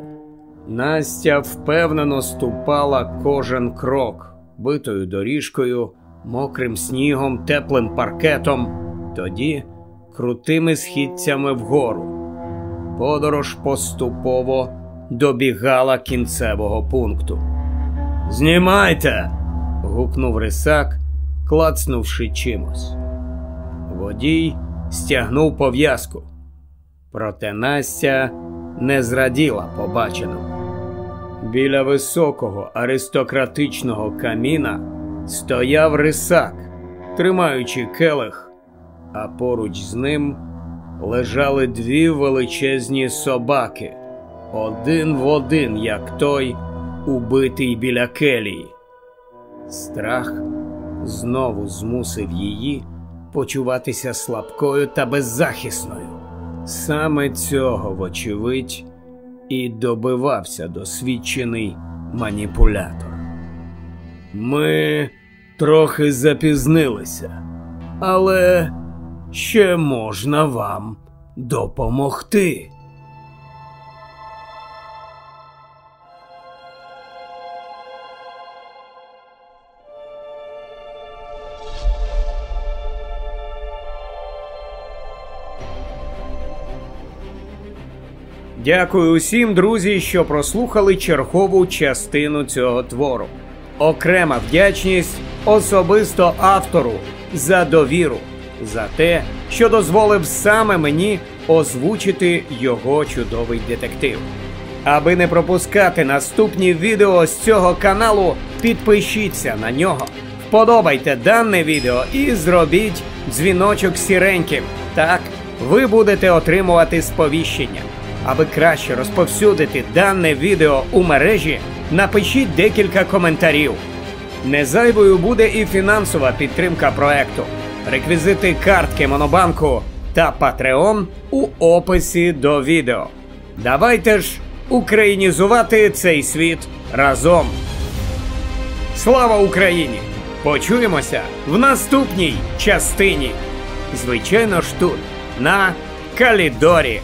Speaker 1: Настя впевнено ступала кожен крок, битою доріжкою, мокрим снігом, теплим паркетом, тоді крутими східцями вгору. Подорож поступово добігала кінцевого пункту. Знімайте. гукнув рисак, клацнувши чимось. Водій стягнув пов'язку. Проте Настя не зраділа побаченому. Біля високого аристократичного каміна стояв рисак, тримаючи келих, а поруч з ним лежали дві величезні собаки, один в один, як той, убитий біля келії. Страх знову змусив її почуватися слабкою та беззахисною. Саме цього, вочевидь, і добивався досвідчений маніпулятор. Ми трохи запізнилися, але ще можна вам допомогти. Дякую усім, друзі, що прослухали чергову частину цього твору. Окрема вдячність особисто автору за довіру, за те, що дозволив саме мені озвучити його чудовий детектив. Аби не пропускати наступні відео з цього каналу, підпишіться на нього, вподобайте дане відео і зробіть дзвіночок сіреньким. Так, ви будете отримувати сповіщення. Аби краще розповсюдити дане відео у мережі, напишіть декілька коментарів. Незайвою буде і фінансова підтримка проекту. Реквізити картки Монобанку та Patreon у описі до відео. Давайте ж українізувати цей світ разом. Слава Україні! Почуємося в наступній частині. Звичайно ж тут, на Калідорі.